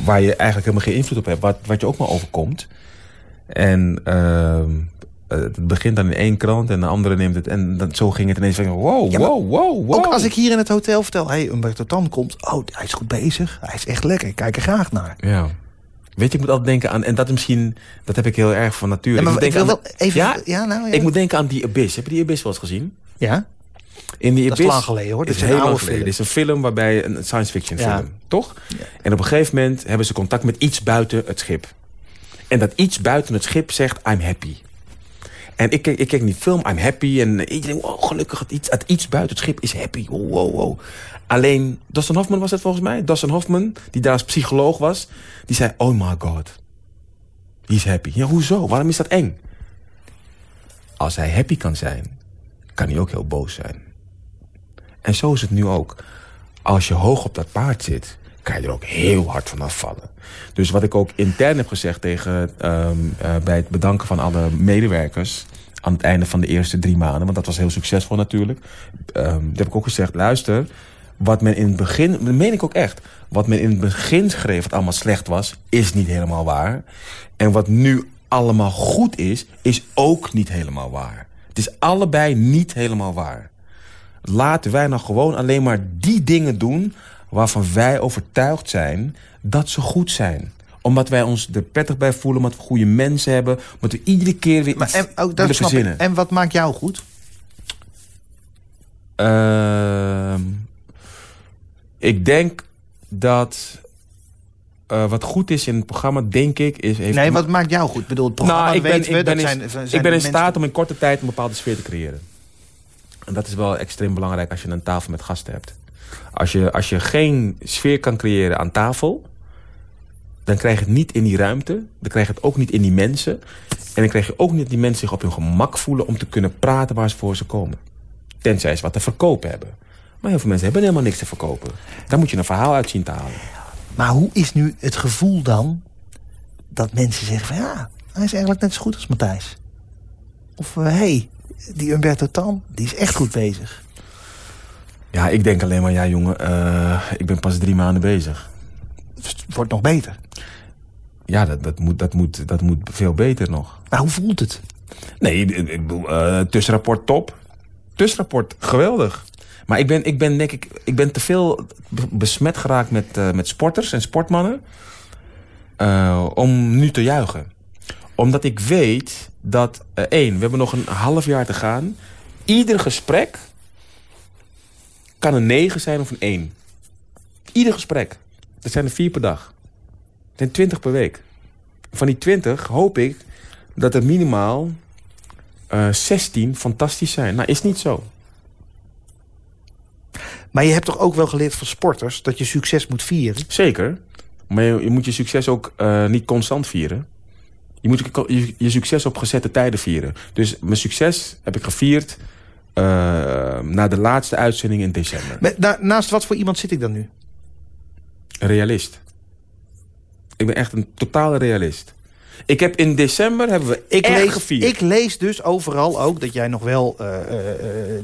Speaker 5: waar je eigenlijk helemaal geen invloed op hebt. Wat, wat je ook maar overkomt. En uh, het begint dan in één krant en de andere neemt het. En dan, zo ging het ineens van wow, ja, wow, wow, wow.
Speaker 3: Ook als ik hier in het hotel vertel, hey, Umberto Tan komt. Oh, hij is goed bezig. Hij is echt lekker. Ik kijk er graag naar.
Speaker 5: Ja. Weet je, ik moet altijd denken aan... En dat is misschien... Dat heb ik heel erg van.
Speaker 3: Ja, maar
Speaker 5: ik,
Speaker 3: ik wil wel even...
Speaker 5: Ja,
Speaker 3: ja, nou, ja.
Speaker 5: ik moet denken aan die Abyss. Heb je die Abyss wel eens gezien?
Speaker 3: Ja.
Speaker 5: In die
Speaker 3: dat is lang geleden hoor.
Speaker 5: Dat is, is heel lang geleden. Dit is een film waarbij... Een science fiction film. Toch? En op een gegeven moment hebben ze contact met iets buiten het schip. En dat iets buiten het schip zegt, I'm happy. En ik, ik kijk die film, I'm happy. En iedereen, wow, gelukkig, het iets, het iets buiten het schip is happy. Wow, wow, wow. Alleen, Dustin Hoffman was het volgens mij. Dustin Hoffman, die daar als psycholoog was. Die zei, oh my god. He's happy. Ja, hoezo? Waarom is dat eng? Als hij happy kan zijn, kan hij ook heel boos zijn. En zo is het nu ook. Als je hoog op dat paard zit, kan je er ook heel hard van afvallen. Dus wat ik ook intern heb gezegd tegen, um, uh, bij het bedanken van alle medewerkers... aan het einde van de eerste drie maanden, want dat was heel succesvol natuurlijk... Um, heb ik ook gezegd, luister, wat men in het begin... dat meen ik ook echt, wat men in het begin schreef wat allemaal slecht was... is niet helemaal waar. En wat nu allemaal goed is, is ook niet helemaal waar. Het is allebei niet helemaal waar. Laten wij nou gewoon alleen maar die dingen doen waarvan wij overtuigd zijn dat ze goed zijn omdat wij ons er prettig bij voelen, omdat we goede mensen hebben... omdat we iedere keer weer maar,
Speaker 3: en, oh, dat. Ik. En wat maakt jou goed?
Speaker 5: Uh, ik denk dat... Uh, wat goed is in het programma, denk ik... Is, heeft
Speaker 3: nee, wat maakt jou goed? Ik bedoel, het programma
Speaker 5: nou, ik ben,
Speaker 3: we,
Speaker 5: ik ben, in,
Speaker 3: zijn, zijn
Speaker 5: ik ben in staat om in korte tijd een bepaalde sfeer te creëren. En dat is wel extreem belangrijk als je een tafel met gasten hebt. Als je, als je geen sfeer kan creëren aan tafel... dan krijg je het niet in die ruimte. Dan krijg je het ook niet in die mensen. En dan krijg je ook niet dat die mensen zich op hun gemak voelen... om te kunnen praten waar ze voor ze komen. Tenzij ze wat te verkopen hebben. Maar heel veel mensen hebben helemaal niks te verkopen. Daar moet je een verhaal uit zien te halen.
Speaker 3: Maar hoe is nu het gevoel dan... dat mensen zeggen van... ja, hij is eigenlijk net zo goed als Matthijs. Of, hé, uh, hey, die Umberto Tan, die is echt goed bezig.
Speaker 5: Ja, ik denk alleen maar, ja jongen, uh, ik ben pas drie maanden bezig.
Speaker 3: Dus het wordt nog beter?
Speaker 5: Ja, dat, dat, moet, dat, moet, dat moet veel beter nog.
Speaker 3: Maar hoe voelt het?
Speaker 5: Nee, ik bedoel, uh, tussenrapport top. Tussenrapport geweldig. Maar ik ben, ik ben denk ik, ik ben te veel besmet geraakt met, uh, met sporters en sportmannen. Uh, om nu te juichen. Omdat ik weet dat, uh, één, we hebben nog een half jaar te gaan. Ieder gesprek kan een 9 zijn of een 1. Ieder gesprek. Dat zijn er vier per dag. Dat zijn 20 per week. Van die 20 hoop ik dat er minimaal uh, 16 fantastisch zijn. Nou, is niet zo.
Speaker 3: Maar je hebt toch ook wel geleerd van sporters dat je succes moet vieren?
Speaker 5: Zeker. Maar je, je moet je succes ook uh, niet constant vieren. Je moet je, je, succes op gezette tijden vieren. Dus mijn succes heb ik gevierd na de laatste uitzending in december.
Speaker 3: Maar, na, naast wat voor iemand zit ik dan nu?
Speaker 5: Realist. Ik ben echt een totale realist. Ik heb in december hebben we ik lees, gevierd.
Speaker 3: Ik lees dus overal ook dat jij nog wel uh, uh,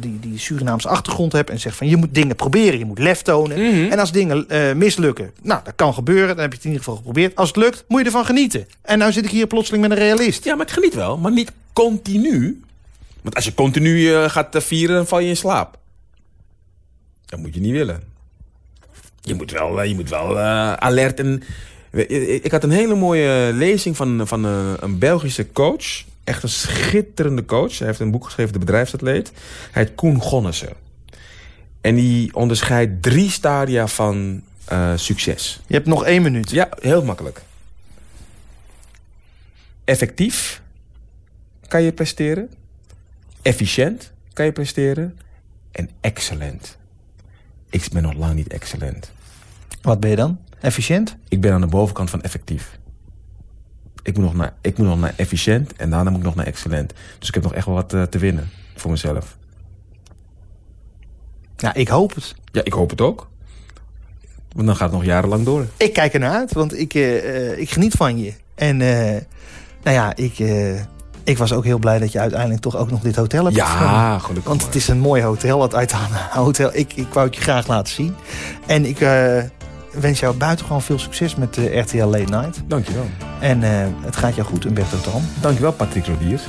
Speaker 3: die, die Surinaamse achtergrond hebt... en zegt van je moet dingen proberen, je moet lef tonen. Mm -hmm. En als dingen uh, mislukken, nou, dat kan gebeuren. Dan heb je het in ieder geval geprobeerd. Als het lukt, moet je ervan genieten. En nou zit ik hier plotseling met een realist.
Speaker 5: Ja, maar ik geniet wel, maar niet continu. Want als je continu gaat vieren, dan val je in slaap. Dat moet je niet willen. Je moet wel, je moet wel alert en ik had een hele mooie lezing van, van een, een Belgische coach. Echt een schitterende coach. Hij heeft een boek geschreven, De Bedrijfsatleet. Hij heet Koen Gonnissen. En die onderscheidt drie stadia van uh, succes.
Speaker 3: Je hebt nog één minuut.
Speaker 5: Ja, heel makkelijk. Effectief kan je presteren. Efficiënt kan je presteren. En excellent. Ik ben nog lang niet excellent.
Speaker 3: Wat ben je dan? Efficiënt?
Speaker 5: Ik ben aan de bovenkant van effectief. Ik moet nog naar, ik moet nog naar efficiënt en daarna moet ik nog naar excellent. Dus ik heb nog echt wel wat uh, te winnen voor mezelf.
Speaker 3: Ja, ik hoop het.
Speaker 5: Ja, ik hoop het ook. Want dan gaat het nog jarenlang door.
Speaker 3: Ik kijk ernaar uit, want ik, uh, ik geniet van je. En uh, nou ja, ik, ik was ook heel blij dat je uiteindelijk toch ook nog dit hotel hebt
Speaker 5: Ja, gelukkig.
Speaker 3: Want het is een mooi hotel, het Aitana Hotel. Ik, ik wou het je graag laten zien. En ik wens jou buitengewoon veel succes met de RTL Late Night.
Speaker 5: Dankjewel.
Speaker 3: En uh, het gaat jou goed, Umberto Tan.
Speaker 5: Dankjewel, Patrick Rodiers.